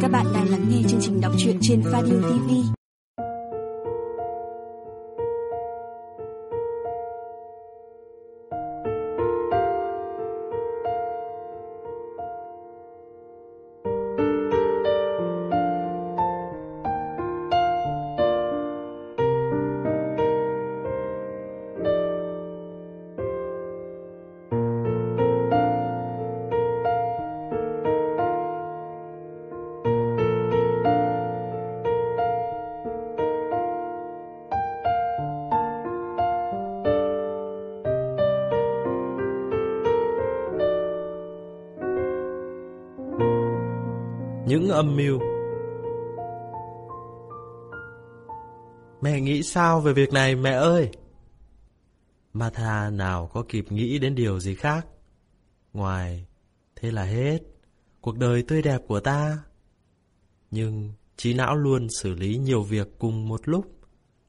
Các bạn đang lắng nghe chương trình đọc truyện trên Fadio TV. Âm mưu Mẹ nghĩ sao về việc này mẹ ơi? Martha nào có kịp nghĩ đến điều gì khác? Ngoài, thế là hết, cuộc đời tươi đẹp của ta. Nhưng trí não luôn xử lý nhiều việc cùng một lúc.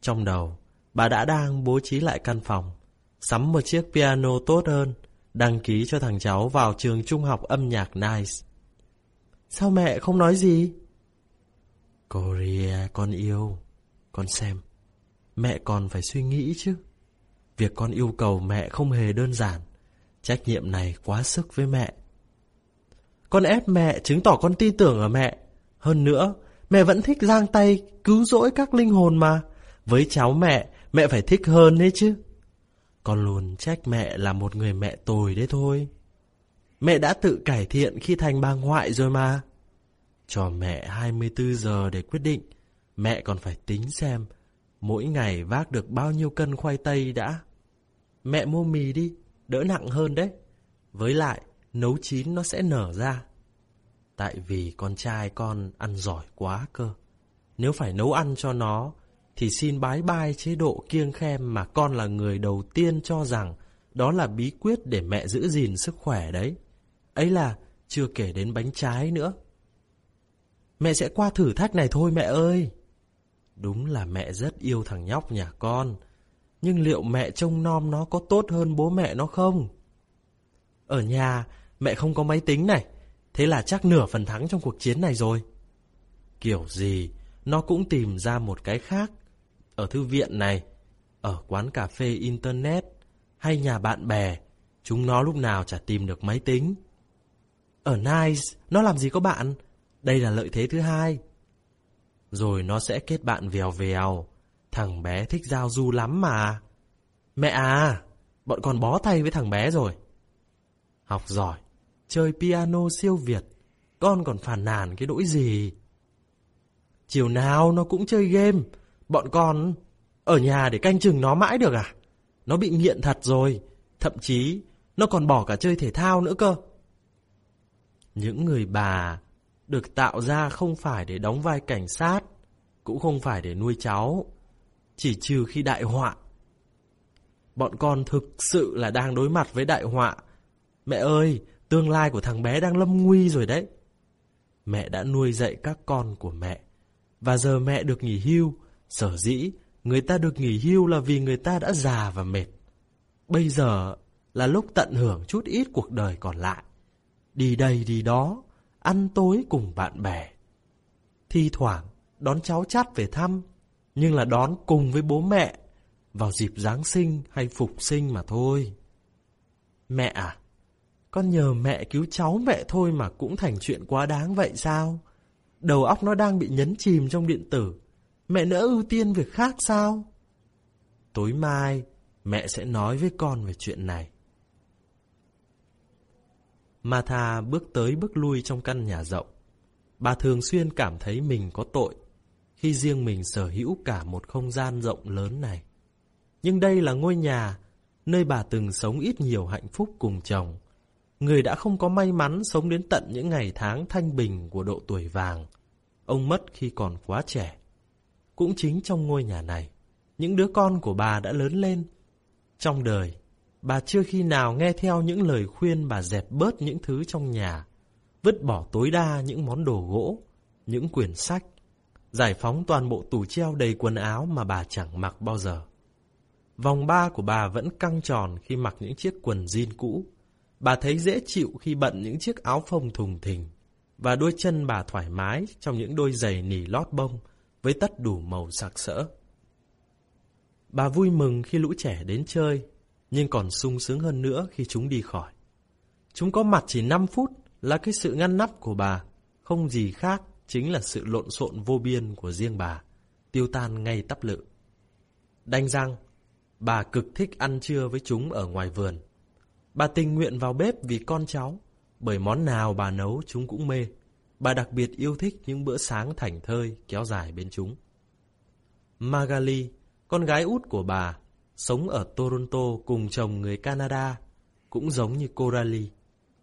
Trong đầu, bà đã đang bố trí lại căn phòng, sắm một chiếc piano tốt hơn, đăng ký cho thằng cháu vào trường trung học âm nhạc Nice. Sao mẹ không nói gì? Korea, con yêu. Con xem. Mẹ còn phải suy nghĩ chứ. Việc con yêu cầu mẹ không hề đơn giản. Trách nhiệm này quá sức với mẹ. Con ép mẹ chứng tỏ con tin tưởng ở mẹ. Hơn nữa, mẹ vẫn thích giang tay cứu rỗi các linh hồn mà. Với cháu mẹ, mẹ phải thích hơn đấy chứ. Con luôn trách mẹ là một người mẹ tồi đấy thôi. Mẹ đã tự cải thiện khi thành bà ngoại rồi mà. Cho mẹ 24 giờ để quyết định. Mẹ còn phải tính xem mỗi ngày vác được bao nhiêu cân khoai tây đã. Mẹ mua mì đi, đỡ nặng hơn đấy. Với lại, nấu chín nó sẽ nở ra. Tại vì con trai con ăn giỏi quá cơ. Nếu phải nấu ăn cho nó, thì xin bái bai chế độ kiêng khem mà con là người đầu tiên cho rằng đó là bí quyết để mẹ giữ gìn sức khỏe đấy. Ấy là chưa kể đến bánh trái nữa. Mẹ sẽ qua thử thách này thôi mẹ ơi. Đúng là mẹ rất yêu thằng nhóc nhà con. Nhưng liệu mẹ trông nom nó có tốt hơn bố mẹ nó không? Ở nhà, mẹ không có máy tính này. Thế là chắc nửa phần thắng trong cuộc chiến này rồi. Kiểu gì, nó cũng tìm ra một cái khác. Ở thư viện này, ở quán cà phê internet, hay nhà bạn bè, chúng nó lúc nào chả tìm được máy tính. Ở Nice, nó làm gì có bạn? Đây là lợi thế thứ hai. Rồi nó sẽ kết bạn vèo vèo. Thằng bé thích giao du lắm mà. Mẹ à, bọn con bó tay với thằng bé rồi. Học giỏi, chơi piano siêu Việt. Con còn phàn nàn cái đỗi gì? Chiều nào nó cũng chơi game. Bọn con ở nhà để canh chừng nó mãi được à? Nó bị nghiện thật rồi. Thậm chí nó còn bỏ cả chơi thể thao nữa cơ. Những người bà được tạo ra không phải để đóng vai cảnh sát, cũng không phải để nuôi cháu, chỉ trừ khi đại họa. Bọn con thực sự là đang đối mặt với đại họa. Mẹ ơi, tương lai của thằng bé đang lâm nguy rồi đấy. Mẹ đã nuôi dạy các con của mẹ, và giờ mẹ được nghỉ hưu, sở dĩ người ta được nghỉ hưu là vì người ta đã già và mệt. Bây giờ là lúc tận hưởng chút ít cuộc đời còn lại. Đi đây đi đó, ăn tối cùng bạn bè. Thi thoảng đón cháu chát về thăm, nhưng là đón cùng với bố mẹ vào dịp Giáng sinh hay Phục sinh mà thôi. Mẹ à, con nhờ mẹ cứu cháu mẹ thôi mà cũng thành chuyện quá đáng vậy sao? Đầu óc nó đang bị nhấn chìm trong điện tử, mẹ nỡ ưu tiên việc khác sao? Tối mai, mẹ sẽ nói với con về chuyện này. Martha bước tới bước lui trong căn nhà rộng. Bà thường xuyên cảm thấy mình có tội khi riêng mình sở hữu cả một không gian rộng lớn này. Nhưng đây là ngôi nhà nơi bà từng sống ít nhiều hạnh phúc cùng chồng. Người đã không có may mắn sống đến tận những ngày tháng thanh bình của độ tuổi vàng. Ông mất khi còn quá trẻ. Cũng chính trong ngôi nhà này, những đứa con của bà đã lớn lên. Trong đời, Bà chưa khi nào nghe theo những lời khuyên bà dẹp bớt những thứ trong nhà, vứt bỏ tối đa những món đồ gỗ, những quyển sách, giải phóng toàn bộ tủ treo đầy quần áo mà bà chẳng mặc bao giờ. Vòng ba của bà vẫn căng tròn khi mặc những chiếc quần jean cũ. Bà thấy dễ chịu khi bận những chiếc áo phông thùng thình. và đôi chân bà thoải mái trong những đôi giày nỉ lót bông với tất đủ màu sặc sỡ. Bà vui mừng khi lũ trẻ đến chơi, nhưng còn sung sướng hơn nữa khi chúng đi khỏi. Chúng có mặt chỉ 5 phút là cái sự ngăn nắp của bà, không gì khác chính là sự lộn xộn vô biên của riêng bà, tiêu tan ngay tắp lự. Đanh răng, bà cực thích ăn trưa với chúng ở ngoài vườn. Bà tình nguyện vào bếp vì con cháu, bởi món nào bà nấu chúng cũng mê. Bà đặc biệt yêu thích những bữa sáng thảnh thơi kéo dài bên chúng. Magali, con gái út của bà, sống ở Toronto cùng chồng người Canada, cũng giống như Coralie.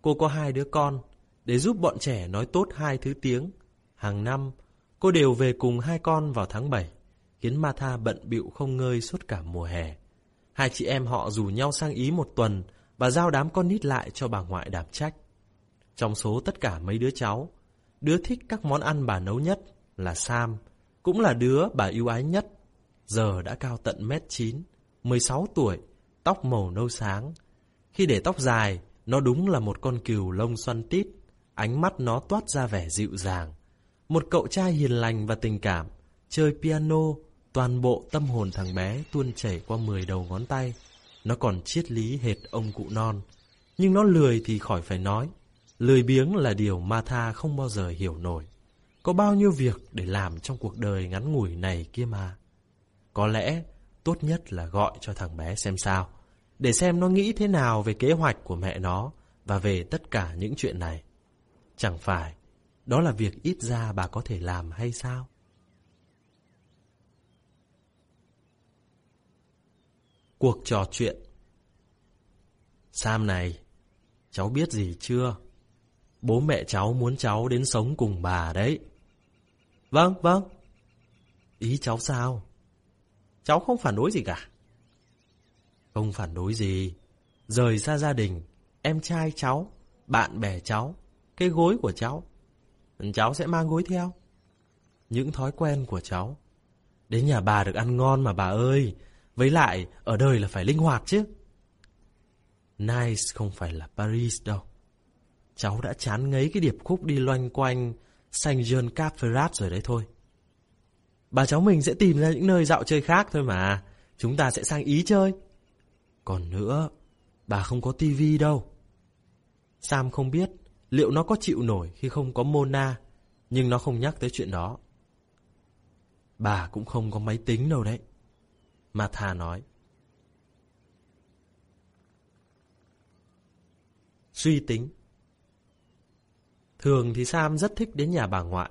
Cô có hai đứa con, để giúp bọn trẻ nói tốt hai thứ tiếng. Hàng năm, cô đều về cùng hai con vào tháng 7, khiến Martha bận bịu không ngơi suốt cả mùa hè. Hai chị em họ rủ nhau sang Ý một tuần và giao đám con nít lại cho bà ngoại đảm trách. Trong số tất cả mấy đứa cháu, đứa thích các món ăn bà nấu nhất là Sam, cũng là đứa bà yêu ái nhất. Giờ đã cao tận mét 9, 16 tuổi, tóc màu nâu sáng. Khi để tóc dài, nó đúng là một con cừu lông xoăn tít, ánh mắt nó toát ra vẻ dịu dàng. Một cậu trai hiền lành và tình cảm, chơi piano, toàn bộ tâm hồn thằng bé tuôn chảy qua 10 đầu ngón tay. Nó còn triết lý hệt ông cụ non. Nhưng nó lười thì khỏi phải nói. Lười biếng là điều Martha không bao giờ hiểu nổi. Có bao nhiêu việc để làm trong cuộc đời ngắn ngủi này kia mà. Có lẽ tốt nhất là gọi cho thằng bé xem sao. Để xem nó nghĩ thế nào về kế hoạch của mẹ nó và về tất cả những chuyện này. Chẳng phải, đó là việc ít ra bà có thể làm hay sao? Cuộc trò chuyện Sam này, cháu biết gì chưa? Bố mẹ cháu muốn cháu đến sống cùng bà đấy. Vâng, vâng. Ý cháu sao? Cháu không phản đối gì cả. Không phản đối gì. Rời xa gia đình, em trai cháu, bạn bè cháu, cái gối của cháu. Cháu sẽ mang gối theo. Những thói quen của cháu. Đến nhà bà được ăn ngon mà bà ơi. Với lại, ở đời là phải linh hoạt chứ. Nice không phải là Paris đâu. Cháu đã chán ngấy cái điệp khúc đi loanh quanh Saint Jean Cap Ferrat rồi đấy thôi. Bà cháu mình sẽ tìm ra những nơi dạo chơi khác thôi mà. Chúng ta sẽ sang Ý chơi. Còn nữa, bà không có tivi đâu. Sam không biết liệu nó có chịu nổi khi không có Mona, nhưng nó không nhắc tới chuyện đó. Bà cũng không có máy tính đâu đấy. Martha nói. Suy tính Thường thì Sam rất thích đến nhà bà ngoại,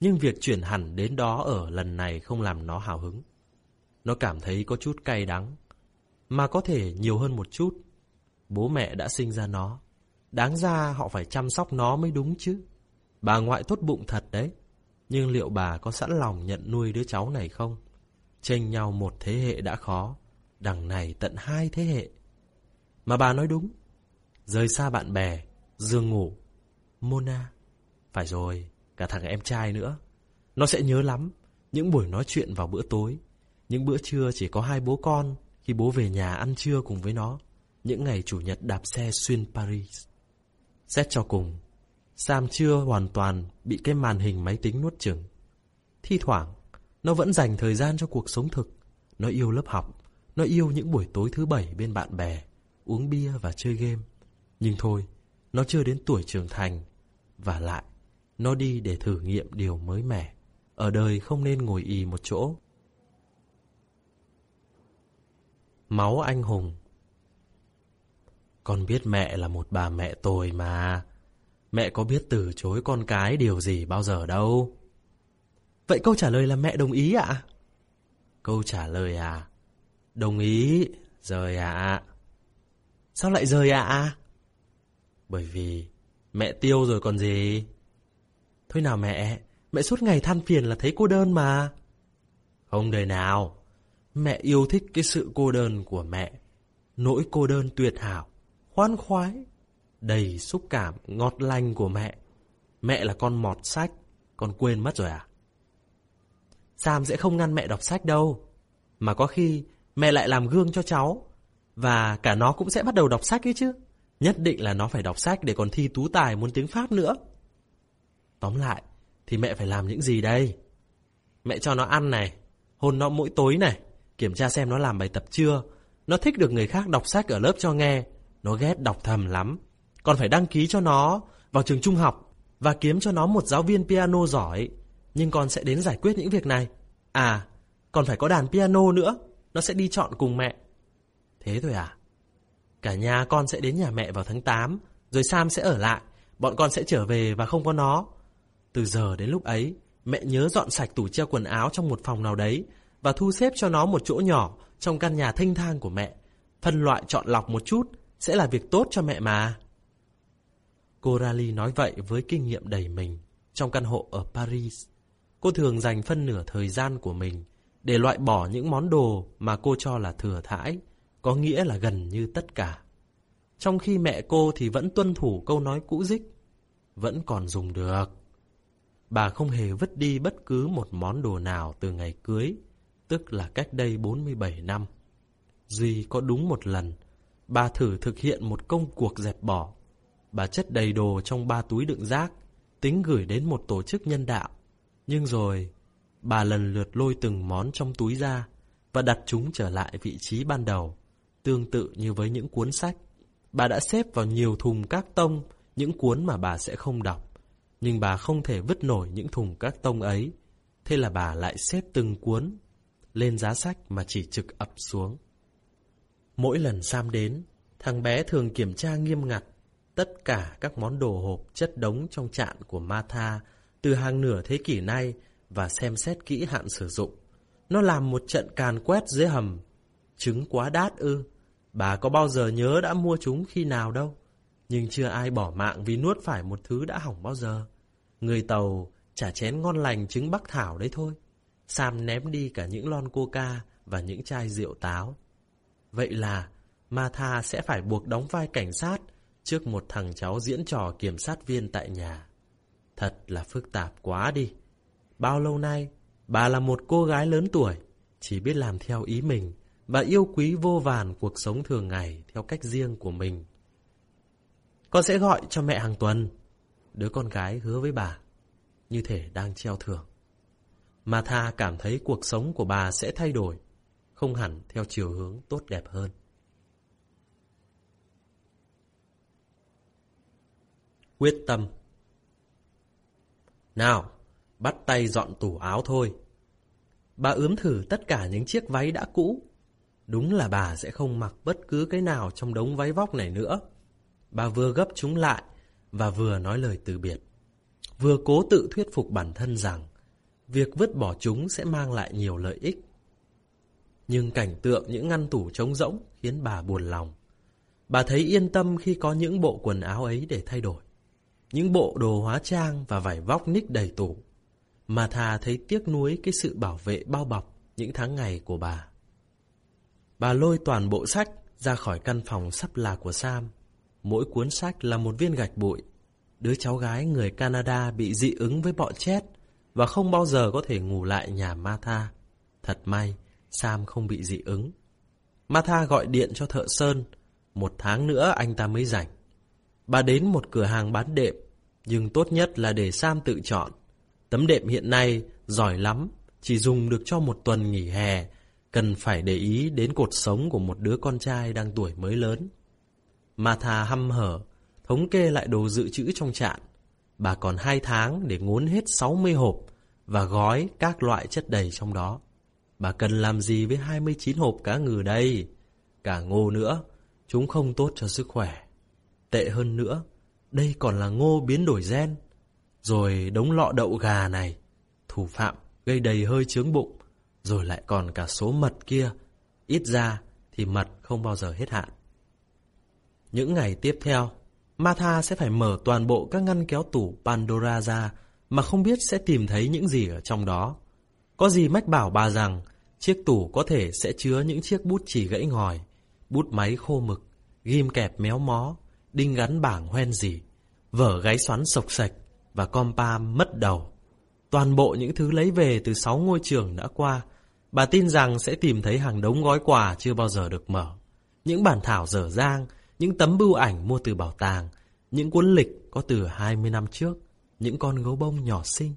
nhưng việc chuyển hẳn đến đó ở lần này không làm nó hào hứng. Nó cảm thấy có chút cay đắng, mà có thể nhiều hơn một chút. Bố mẹ đã sinh ra nó, đáng ra họ phải chăm sóc nó mới đúng chứ. Bà ngoại tốt bụng thật đấy, nhưng liệu bà có sẵn lòng nhận nuôi đứa cháu này không? Tranh nhau một thế hệ đã khó, đằng này tận hai thế hệ. Mà bà nói đúng, rời xa bạn bè, giường ngủ, Mona. Phải rồi, cả thằng em trai nữa. Nó sẽ nhớ lắm những buổi nói chuyện vào bữa tối, những bữa trưa chỉ có hai bố con khi bố về nhà ăn trưa cùng với nó, những ngày chủ nhật đạp xe xuyên Paris. Xét cho cùng, Sam chưa hoàn toàn bị cái màn hình máy tính nuốt chửng. Thi thoảng, nó vẫn dành thời gian cho cuộc sống thực. Nó yêu lớp học, nó yêu những buổi tối thứ bảy bên bạn bè, uống bia và chơi game. Nhưng thôi, nó chưa đến tuổi trưởng thành và lại, nó đi để thử nghiệm điều mới mẻ. Ở đời không nên ngồi ì một chỗ. Máu anh hùng Con biết mẹ là một bà mẹ tồi mà. Mẹ có biết từ chối con cái điều gì bao giờ đâu. Vậy câu trả lời là mẹ đồng ý ạ? Câu trả lời à? Đồng ý, rời ạ. Sao lại rời ạ? Bởi vì Mẹ tiêu rồi còn gì? Thôi nào mẹ, mẹ suốt ngày than phiền là thấy cô đơn mà. Không đời nào, mẹ yêu thích cái sự cô đơn của mẹ. Nỗi cô đơn tuyệt hảo, khoan khoái, đầy xúc cảm ngọt lành của mẹ. Mẹ là con mọt sách, con quên mất rồi à? Sam sẽ không ngăn mẹ đọc sách đâu. Mà có khi mẹ lại làm gương cho cháu. Và cả nó cũng sẽ bắt đầu đọc sách ấy chứ. Nhất định là nó phải đọc sách để còn thi tú tài muốn tiếng Pháp nữa. Tóm lại, thì mẹ phải làm những gì đây? Mẹ cho nó ăn này, hôn nó mỗi tối này, kiểm tra xem nó làm bài tập chưa. Nó thích được người khác đọc sách ở lớp cho nghe, nó ghét đọc thầm lắm. Còn phải đăng ký cho nó vào trường trung học và kiếm cho nó một giáo viên piano giỏi. Nhưng con sẽ đến giải quyết những việc này. À, còn phải có đàn piano nữa, nó sẽ đi chọn cùng mẹ. Thế thôi à? Cả nhà con sẽ đến nhà mẹ vào tháng 8, rồi Sam sẽ ở lại, bọn con sẽ trở về và không có nó. Từ giờ đến lúc ấy, mẹ nhớ dọn sạch tủ treo quần áo trong một phòng nào đấy và thu xếp cho nó một chỗ nhỏ trong căn nhà thanh thang của mẹ. Phân loại chọn lọc một chút sẽ là việc tốt cho mẹ mà. Cô Rally nói vậy với kinh nghiệm đầy mình trong căn hộ ở Paris. Cô thường dành phân nửa thời gian của mình để loại bỏ những món đồ mà cô cho là thừa thãi, có nghĩa là gần như tất cả. Trong khi mẹ cô thì vẫn tuân thủ câu nói cũ dích, vẫn còn dùng được. Bà không hề vứt đi bất cứ một món đồ nào từ ngày cưới, tức là cách đây 47 năm. Duy có đúng một lần, bà thử thực hiện một công cuộc dẹp bỏ. Bà chất đầy đồ trong ba túi đựng rác, tính gửi đến một tổ chức nhân đạo. Nhưng rồi, bà lần lượt lôi từng món trong túi ra và đặt chúng trở lại vị trí ban đầu, tương tự như với những cuốn sách. Bà đã xếp vào nhiều thùng các tông những cuốn mà bà sẽ không đọc nhưng bà không thể vứt nổi những thùng các tông ấy. Thế là bà lại xếp từng cuốn lên giá sách mà chỉ trực ập xuống. Mỗi lần Sam đến, thằng bé thường kiểm tra nghiêm ngặt tất cả các món đồ hộp chất đống trong trạn của Martha từ hàng nửa thế kỷ nay và xem xét kỹ hạn sử dụng. Nó làm một trận càn quét dưới hầm. Trứng quá đát ư. Bà có bao giờ nhớ đã mua chúng khi nào đâu. Nhưng chưa ai bỏ mạng vì nuốt phải một thứ đã hỏng bao giờ. Người tàu trả chén ngon lành trứng bắc thảo đấy thôi. Sam ném đi cả những lon coca và những chai rượu táo. Vậy là Martha sẽ phải buộc đóng vai cảnh sát trước một thằng cháu diễn trò kiểm sát viên tại nhà. Thật là phức tạp quá đi. Bao lâu nay, bà là một cô gái lớn tuổi, chỉ biết làm theo ý mình và yêu quý vô vàn cuộc sống thường ngày theo cách riêng của mình. Con sẽ gọi cho mẹ hàng tuần. Đứa con gái hứa với bà, như thể đang treo thưởng. Mà tha cảm thấy cuộc sống của bà sẽ thay đổi, không hẳn theo chiều hướng tốt đẹp hơn. Quyết tâm Nào, bắt tay dọn tủ áo thôi. Bà ướm thử tất cả những chiếc váy đã cũ. Đúng là bà sẽ không mặc bất cứ cái nào trong đống váy vóc này nữa. Bà vừa gấp chúng lại, và vừa nói lời từ biệt. Vừa cố tự thuyết phục bản thân rằng, việc vứt bỏ chúng sẽ mang lại nhiều lợi ích. Nhưng cảnh tượng những ngăn tủ trống rỗng khiến bà buồn lòng. Bà thấy yên tâm khi có những bộ quần áo ấy để thay đổi. Những bộ đồ hóa trang và vải vóc ních đầy tủ. Mà thà thấy tiếc nuối cái sự bảo vệ bao bọc những tháng ngày của bà. Bà lôi toàn bộ sách ra khỏi căn phòng sắp là của Sam Mỗi cuốn sách là một viên gạch bụi. Đứa cháu gái người Canada bị dị ứng với bọ chết và không bao giờ có thể ngủ lại nhà Martha. Thật may, Sam không bị dị ứng. Martha gọi điện cho thợ sơn. Một tháng nữa anh ta mới rảnh. Bà đến một cửa hàng bán đệm, nhưng tốt nhất là để Sam tự chọn. Tấm đệm hiện nay giỏi lắm, chỉ dùng được cho một tuần nghỉ hè, cần phải để ý đến cột sống của một đứa con trai đang tuổi mới lớn. Martha hăm hở, thống kê lại đồ dự trữ trong trạn. Bà còn hai tháng để ngốn hết 60 hộp và gói các loại chất đầy trong đó. Bà cần làm gì với 29 hộp cá ngừ đây? Cả ngô nữa, chúng không tốt cho sức khỏe. Tệ hơn nữa, đây còn là ngô biến đổi gen. Rồi đống lọ đậu gà này, thủ phạm gây đầy hơi trướng bụng, rồi lại còn cả số mật kia. Ít ra thì mật không bao giờ hết hạn. Những ngày tiếp theo, Martha sẽ phải mở toàn bộ các ngăn kéo tủ Pandora ra mà không biết sẽ tìm thấy những gì ở trong đó. Có gì mách bảo bà rằng chiếc tủ có thể sẽ chứa những chiếc bút chỉ gãy ngòi, bút máy khô mực, ghim kẹp méo mó, đinh gắn bảng hoen gì, vở gáy xoắn sộc sạch và compa mất đầu. Toàn bộ những thứ lấy về từ sáu ngôi trường đã qua, bà tin rằng sẽ tìm thấy hàng đống gói quà chưa bao giờ được mở. Những bản thảo dở dang, những tấm bưu ảnh mua từ bảo tàng, những cuốn lịch có từ 20 năm trước, những con gấu bông nhỏ xinh,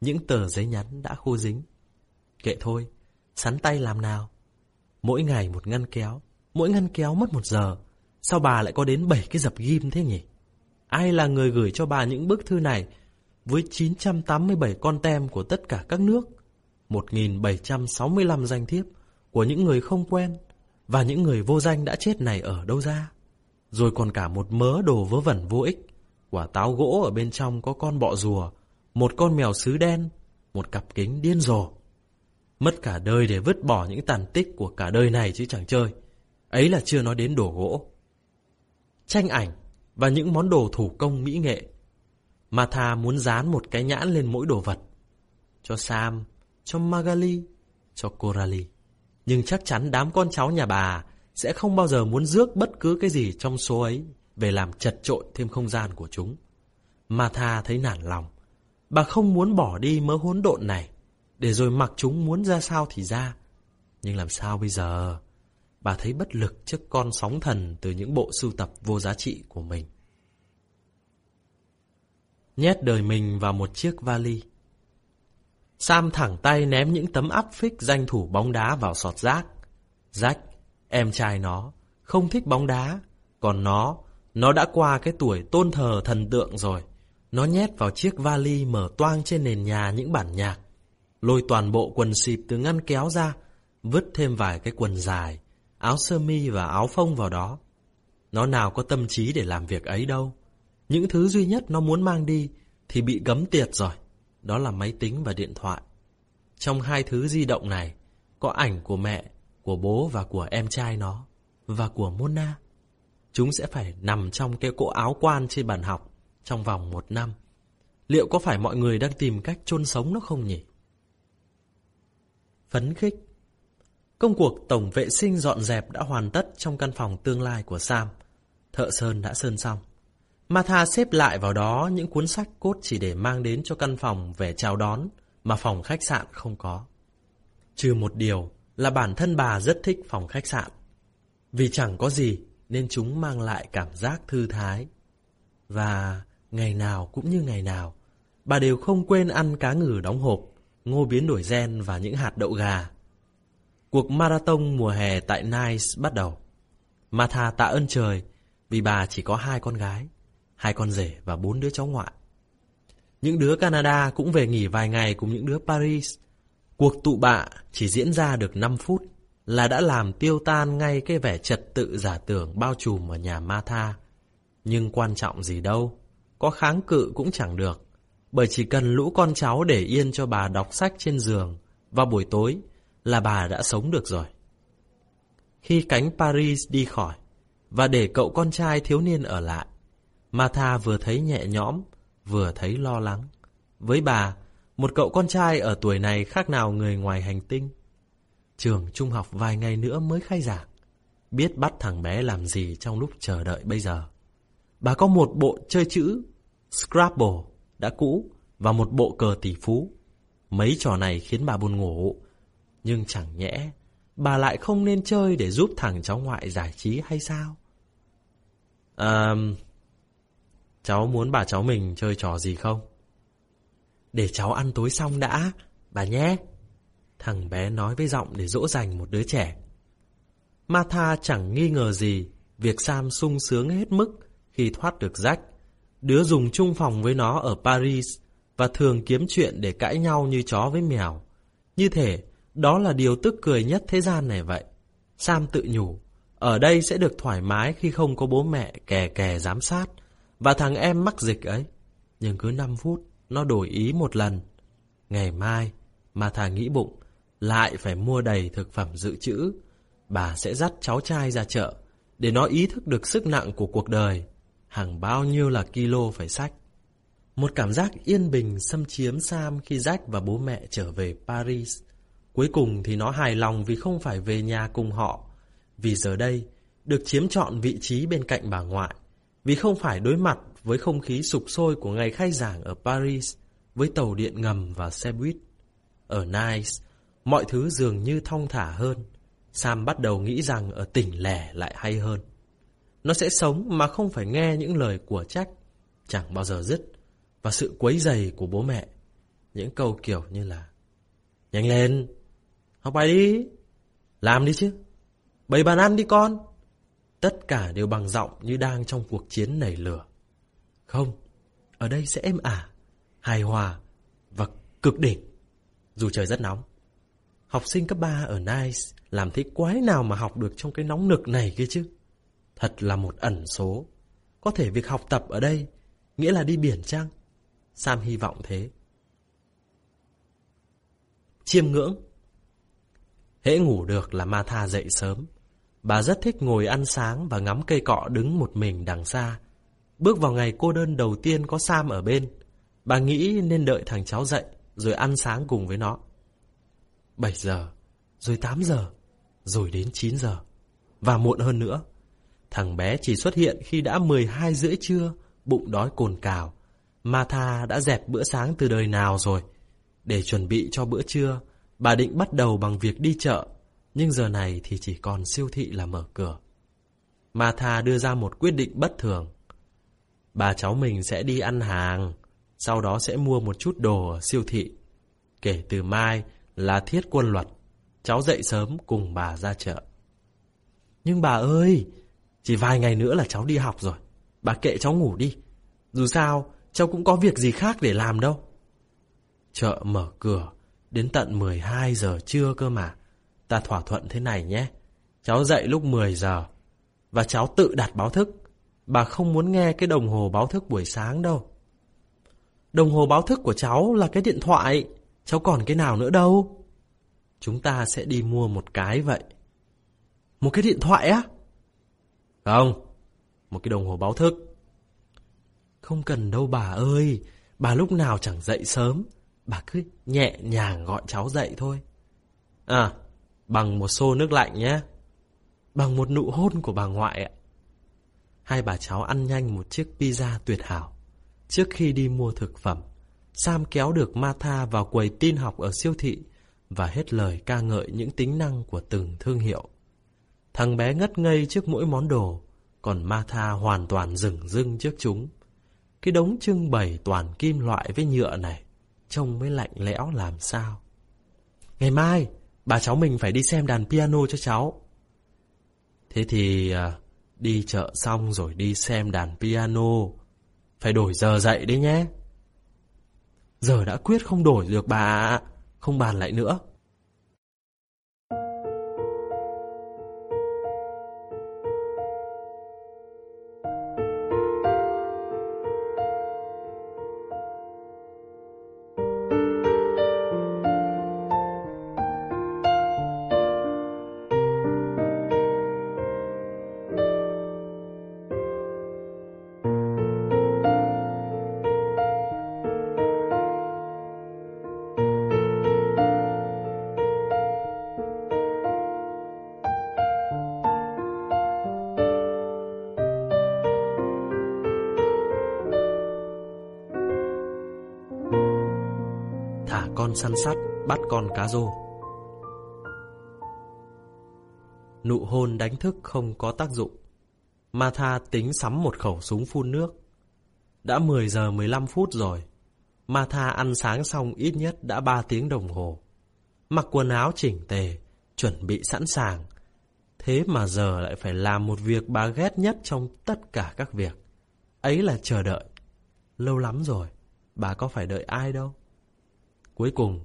những tờ giấy nhắn đã khô dính. Kệ thôi, sắn tay làm nào. Mỗi ngày một ngăn kéo, mỗi ngăn kéo mất một giờ. Sao bà lại có đến 7 cái dập ghim thế nhỉ? Ai là người gửi cho bà những bức thư này với 987 con tem của tất cả các nước, 1765 danh thiếp của những người không quen và những người vô danh đã chết này ở đâu ra? Rồi còn cả một mớ đồ vớ vẩn vô ích, quả táo gỗ ở bên trong có con bọ rùa, một con mèo sứ đen, một cặp kính điên rồ. Mất cả đời để vứt bỏ những tàn tích của cả đời này chứ chẳng chơi. Ấy là chưa nói đến đồ gỗ. Tranh ảnh và những món đồ thủ công mỹ nghệ. Martha muốn dán một cái nhãn lên mỗi đồ vật. Cho Sam, cho Magali, cho Coralie. Nhưng chắc chắn đám con cháu nhà bà sẽ không bao giờ muốn rước bất cứ cái gì trong số ấy về làm chật trội thêm không gian của chúng. Martha thấy nản lòng. Bà không muốn bỏ đi mớ hỗn độn này, để rồi mặc chúng muốn ra sao thì ra. Nhưng làm sao bây giờ? Bà thấy bất lực trước con sóng thần từ những bộ sưu tập vô giá trị của mình. Nhét đời mình vào một chiếc vali. Sam thẳng tay ném những tấm áp phích danh thủ bóng đá vào sọt rác. Rách, em trai nó, không thích bóng đá. Còn nó, nó đã qua cái tuổi tôn thờ thần tượng rồi. Nó nhét vào chiếc vali mở toang trên nền nhà những bản nhạc. Lôi toàn bộ quần xịp từ ngăn kéo ra, vứt thêm vài cái quần dài, áo sơ mi và áo phông vào đó. Nó nào có tâm trí để làm việc ấy đâu. Những thứ duy nhất nó muốn mang đi thì bị gấm tiệt rồi. Đó là máy tính và điện thoại. Trong hai thứ di động này, có ảnh của mẹ, của bố và của em trai nó, và của Mona. Chúng sẽ phải nằm trong cái cỗ áo quan trên bàn học trong vòng một năm. Liệu có phải mọi người đang tìm cách chôn sống nó không nhỉ? Phấn khích Công cuộc tổng vệ sinh dọn dẹp đã hoàn tất trong căn phòng tương lai của Sam. Thợ sơn đã sơn xong. Martha xếp lại vào đó những cuốn sách cốt chỉ để mang đến cho căn phòng vẻ chào đón mà phòng khách sạn không có. Trừ một điều là bản thân bà rất thích phòng khách sạn. Vì chẳng có gì nên chúng mang lại cảm giác thư thái. Và ngày nào cũng như ngày nào, bà đều không quên ăn cá ngừ đóng hộp, ngô biến đổi gen và những hạt đậu gà. Cuộc marathon mùa hè tại Nice bắt đầu. Martha tạ ơn trời vì bà chỉ có hai con gái, hai con rể và bốn đứa cháu ngoại. Những đứa Canada cũng về nghỉ vài ngày cùng những đứa Paris. Cuộc tụ bạ chỉ diễn ra được 5 phút là đã làm tiêu tan ngay cái vẻ trật tự giả tưởng bao trùm ở nhà Martha. Nhưng quan trọng gì đâu, có kháng cự cũng chẳng được, bởi chỉ cần lũ con cháu để yên cho bà đọc sách trên giường vào buổi tối là bà đã sống được rồi. Khi cánh Paris đi khỏi và để cậu con trai thiếu niên ở lại, Martha vừa thấy nhẹ nhõm, vừa thấy lo lắng. Với bà, một cậu con trai ở tuổi này khác nào người ngoài hành tinh. Trường trung học vài ngày nữa mới khai giảng. Biết bắt thằng bé làm gì trong lúc chờ đợi bây giờ. Bà có một bộ chơi chữ Scrabble đã cũ và một bộ cờ tỷ phú. Mấy trò này khiến bà buồn ngủ. Nhưng chẳng nhẽ bà lại không nên chơi để giúp thằng cháu ngoại giải trí hay sao? À, cháu muốn bà cháu mình chơi trò gì không? Để cháu ăn tối xong đã, bà nhé. Thằng bé nói với giọng để dỗ dành một đứa trẻ. Martha chẳng nghi ngờ gì việc Sam sung sướng hết mức khi thoát được rách. Đứa dùng chung phòng với nó ở Paris và thường kiếm chuyện để cãi nhau như chó với mèo. Như thể đó là điều tức cười nhất thế gian này vậy. Sam tự nhủ, ở đây sẽ được thoải mái khi không có bố mẹ kè kè giám sát và thằng em mắc dịch ấy. Nhưng cứ 5 phút, nó đổi ý một lần. Ngày mai, mà thà nghĩ bụng, lại phải mua đầy thực phẩm dự trữ. Bà sẽ dắt cháu trai ra chợ, để nó ý thức được sức nặng của cuộc đời. Hàng bao nhiêu là kilo phải sách. Một cảm giác yên bình xâm chiếm Sam khi Jack và bố mẹ trở về Paris. Cuối cùng thì nó hài lòng vì không phải về nhà cùng họ. Vì giờ đây, được chiếm trọn vị trí bên cạnh bà ngoại. Vì không phải đối mặt với không khí sục sôi của ngày khai giảng ở Paris, với tàu điện ngầm và xe buýt. Ở Nice, mọi thứ dường như thong thả hơn. Sam bắt đầu nghĩ rằng ở tỉnh lẻ lại hay hơn. Nó sẽ sống mà không phải nghe những lời của trách, chẳng bao giờ dứt. và sự quấy dày của bố mẹ. Những câu kiểu như là Nhanh lên, học bài đi, làm đi chứ, bày bàn ăn đi con. Tất cả đều bằng giọng như đang trong cuộc chiến nảy lửa. Không, ở đây sẽ êm ả, hài hòa và cực đỉnh, dù trời rất nóng. Học sinh cấp 3 ở Nice làm thế quái nào mà học được trong cái nóng nực này kia chứ? Thật là một ẩn số. Có thể việc học tập ở đây nghĩa là đi biển chăng? Sam hy vọng thế. Chiêm ngưỡng Hễ ngủ được là Martha dậy sớm. Bà rất thích ngồi ăn sáng và ngắm cây cọ đứng một mình đằng xa. Bước vào ngày cô đơn đầu tiên có Sam ở bên. Bà nghĩ nên đợi thằng cháu dậy rồi ăn sáng cùng với nó. 7 giờ, rồi 8 giờ, rồi đến 9 giờ. Và muộn hơn nữa. Thằng bé chỉ xuất hiện khi đã 12 rưỡi trưa, bụng đói cồn cào. Martha đã dẹp bữa sáng từ đời nào rồi. Để chuẩn bị cho bữa trưa, bà định bắt đầu bằng việc đi chợ, nhưng giờ này thì chỉ còn siêu thị là mở cửa. Martha đưa ra một quyết định bất thường. Bà cháu mình sẽ đi ăn hàng, sau đó sẽ mua một chút đồ ở siêu thị. Kể từ mai là thiết quân luật, cháu dậy sớm cùng bà ra chợ. Nhưng bà ơi, chỉ vài ngày nữa là cháu đi học rồi, bà kệ cháu ngủ đi. Dù sao, cháu cũng có việc gì khác để làm đâu. Chợ mở cửa, đến tận 12 giờ trưa cơ mà. Ta thỏa thuận thế này nhé. Cháu dậy lúc 10 giờ, và cháu tự đặt báo thức. Bà không muốn nghe cái đồng hồ báo thức buổi sáng đâu. Đồng hồ báo thức của cháu là cái điện thoại, cháu còn cái nào nữa đâu. Chúng ta sẽ đi mua một cái vậy. Một cái điện thoại á? Không, một cái đồng hồ báo thức. Không cần đâu bà ơi, bà lúc nào chẳng dậy sớm, bà cứ nhẹ nhàng gọi cháu dậy thôi. À, bằng một xô nước lạnh nhé. Bằng một nụ hôn của bà ngoại ạ. Hai bà cháu ăn nhanh một chiếc pizza tuyệt hảo. Trước khi đi mua thực phẩm, Sam kéo được Martha vào quầy tin học ở siêu thị và hết lời ca ngợi những tính năng của từng thương hiệu. Thằng bé ngất ngây trước mỗi món đồ, còn Martha hoàn toàn rừng rưng trước chúng. Cái đống trưng bày toàn kim loại với nhựa này, trông mới lạnh lẽo làm sao. Ngày mai, bà cháu mình phải đi xem đàn piano cho cháu. Thế thì à, đi chợ xong rồi đi xem đàn piano. Phải đổi giờ dậy đấy nhé. Giờ đã quyết không đổi được bà ạ, không bàn lại nữa. Thức không có tác dụng. Martha tính sắm một khẩu súng phun nước. Đã 10 giờ 15 phút rồi. Martha ăn sáng xong ít nhất đã 3 tiếng đồng hồ. Mặc quần áo chỉnh tề, chuẩn bị sẵn sàng. Thế mà giờ lại phải làm một việc bà ghét nhất trong tất cả các việc. Ấy là chờ đợi. Lâu lắm rồi, bà có phải đợi ai đâu. Cuối cùng,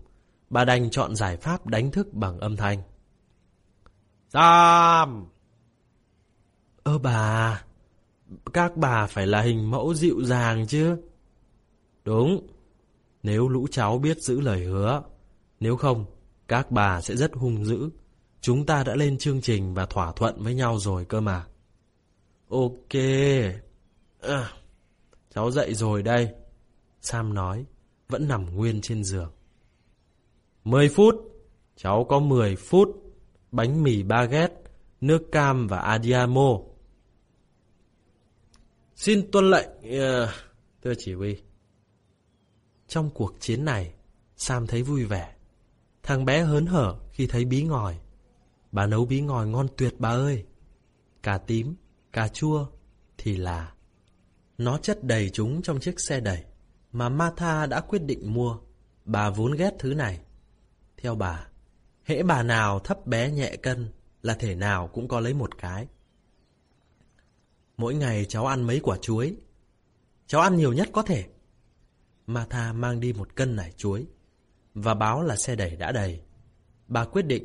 bà đành chọn giải pháp đánh thức bằng âm thanh. Giam! Ơ bà, các bà phải là hình mẫu dịu dàng chứ. Đúng, nếu lũ cháu biết giữ lời hứa, nếu không, các bà sẽ rất hung dữ. Chúng ta đã lên chương trình và thỏa thuận với nhau rồi cơ mà. Ok. À, cháu dậy rồi đây. Sam nói, vẫn nằm nguyên trên giường. 10 phút, cháu có 10 phút, bánh mì baguette, nước cam và adiamo. Xin tuân lệnh, uh, thưa chỉ huy. Trong cuộc chiến này, Sam thấy vui vẻ. Thằng bé hớn hở khi thấy bí ngòi. Bà nấu bí ngòi ngon tuyệt bà ơi. Cà tím, cà chua thì là. Nó chất đầy chúng trong chiếc xe đẩy. mà Martha đã quyết định mua. Bà vốn ghét thứ này. Theo bà, hễ bà nào thấp bé nhẹ cân là thể nào cũng có lấy một cái. Mỗi ngày cháu ăn mấy quả chuối. Cháu ăn nhiều nhất có thể. Martha mang đi một cân nải chuối và báo là xe đẩy đã đầy. Bà quyết định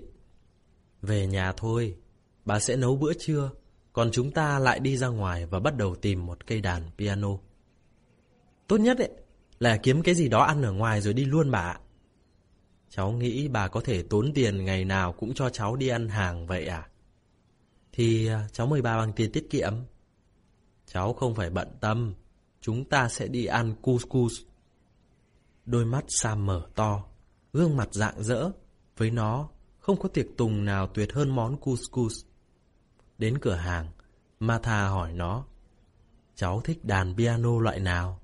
về nhà thôi, bà sẽ nấu bữa trưa, còn chúng ta lại đi ra ngoài và bắt đầu tìm một cây đàn piano. Tốt nhất ấy, là kiếm cái gì đó ăn ở ngoài rồi đi luôn bà ạ. Cháu nghĩ bà có thể tốn tiền ngày nào cũng cho cháu đi ăn hàng vậy à? Thì à, cháu mời bà bằng tiền tiết kiệm. Cháu không phải bận tâm, chúng ta sẽ đi ăn couscous. Đôi mắt Sam mở to, gương mặt rạng rỡ. Với nó, không có tiệc tùng nào tuyệt hơn món couscous. Đến cửa hàng, Martha hỏi nó, cháu thích đàn piano loại nào?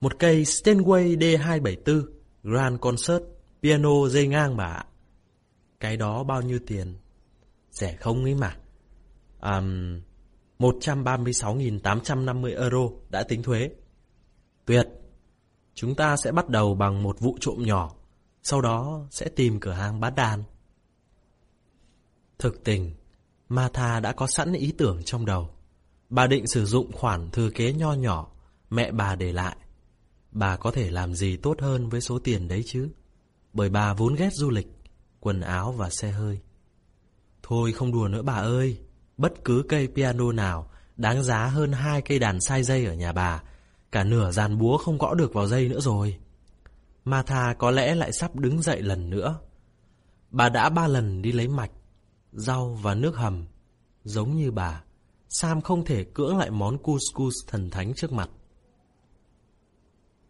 Một cây Steinway D274 Grand Concert piano dây ngang bà ạ. Cái đó bao nhiêu tiền? Rẻ không ấy mà. Um, 136.850 euro đã tính thuế. Tuyệt! Chúng ta sẽ bắt đầu bằng một vụ trộm nhỏ, sau đó sẽ tìm cửa hàng bán đàn. Thực tình, Martha đã có sẵn ý tưởng trong đầu. Bà định sử dụng khoản thừa kế nho nhỏ mẹ bà để lại. Bà có thể làm gì tốt hơn với số tiền đấy chứ? Bởi bà vốn ghét du lịch, quần áo và xe hơi. Thôi không đùa nữa bà ơi, bất cứ cây piano nào đáng giá hơn hai cây đàn sai dây ở nhà bà, cả nửa dàn búa không gõ được vào dây nữa rồi. Martha có lẽ lại sắp đứng dậy lần nữa. Bà đã ba lần đi lấy mạch, rau và nước hầm. Giống như bà, Sam không thể cưỡng lại món couscous thần thánh trước mặt.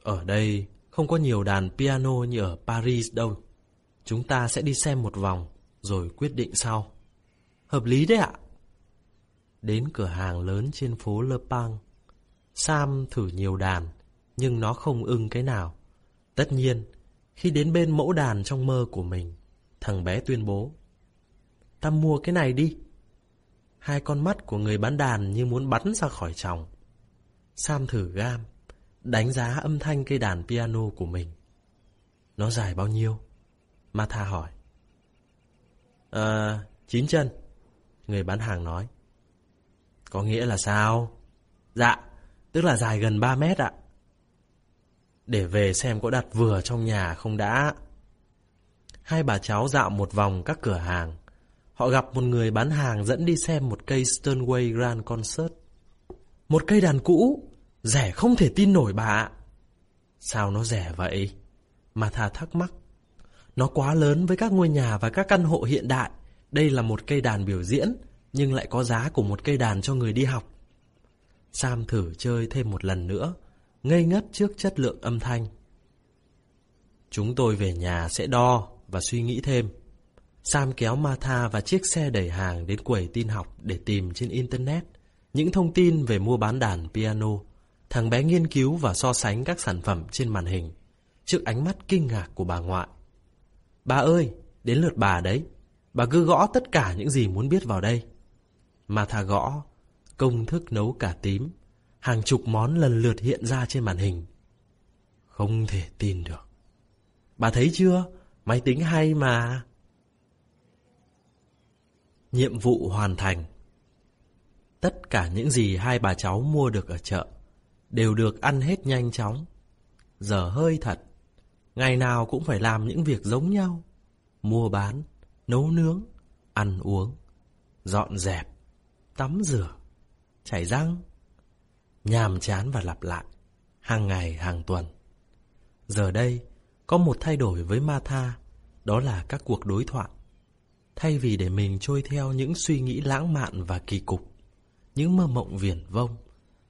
Ở đây không có nhiều đàn piano như ở Paris đâu. Chúng ta sẽ đi xem một vòng, rồi quyết định sau. Hợp lý đấy ạ. Đến cửa hàng lớn trên phố Le Pang. Sam thử nhiều đàn, nhưng nó không ưng cái nào. Tất nhiên, khi đến bên mẫu đàn trong mơ của mình, thằng bé tuyên bố. Ta mua cái này đi. Hai con mắt của người bán đàn như muốn bắn ra khỏi chồng. Sam thử gam, đánh giá âm thanh cây đàn piano của mình. Nó dài bao nhiêu? Martha hỏi. À, chín chân. Người bán hàng nói. Có nghĩa là sao? Dạ, tức là dài gần 3 mét ạ. Để về xem có đặt vừa trong nhà không đã. Hai bà cháu dạo một vòng các cửa hàng. Họ gặp một người bán hàng dẫn đi xem một cây Stoneway Grand Concert. Một cây đàn cũ, rẻ không thể tin nổi bà ạ. Sao nó rẻ vậy? Mà thà thắc mắc. Nó quá lớn với các ngôi nhà và các căn hộ hiện đại. Đây là một cây đàn biểu diễn, nhưng lại có giá của một cây đàn cho người đi học. Sam thử chơi thêm một lần nữa, ngây ngất trước chất lượng âm thanh. Chúng tôi về nhà sẽ đo và suy nghĩ thêm. Sam kéo Martha và chiếc xe đẩy hàng đến quầy tin học để tìm trên Internet những thông tin về mua bán đàn piano. Thằng bé nghiên cứu và so sánh các sản phẩm trên màn hình, trước ánh mắt kinh ngạc của bà ngoại. Bà ơi, đến lượt bà đấy. Bà cứ gõ tất cả những gì muốn biết vào đây mà thà gõ, công thức nấu cà tím, hàng chục món lần lượt hiện ra trên màn hình. Không thể tin được. Bà thấy chưa? Máy tính hay mà. Nhiệm vụ hoàn thành. Tất cả những gì hai bà cháu mua được ở chợ đều được ăn hết nhanh chóng. Giờ hơi thật. Ngày nào cũng phải làm những việc giống nhau. Mua bán, nấu nướng, ăn uống, dọn dẹp, tắm rửa, chảy răng. Nhàm chán và lặp lại, hàng ngày hàng tuần. Giờ đây, có một thay đổi với Martha, đó là các cuộc đối thoại. Thay vì để mình trôi theo những suy nghĩ lãng mạn và kỳ cục, những mơ mộng viển vông,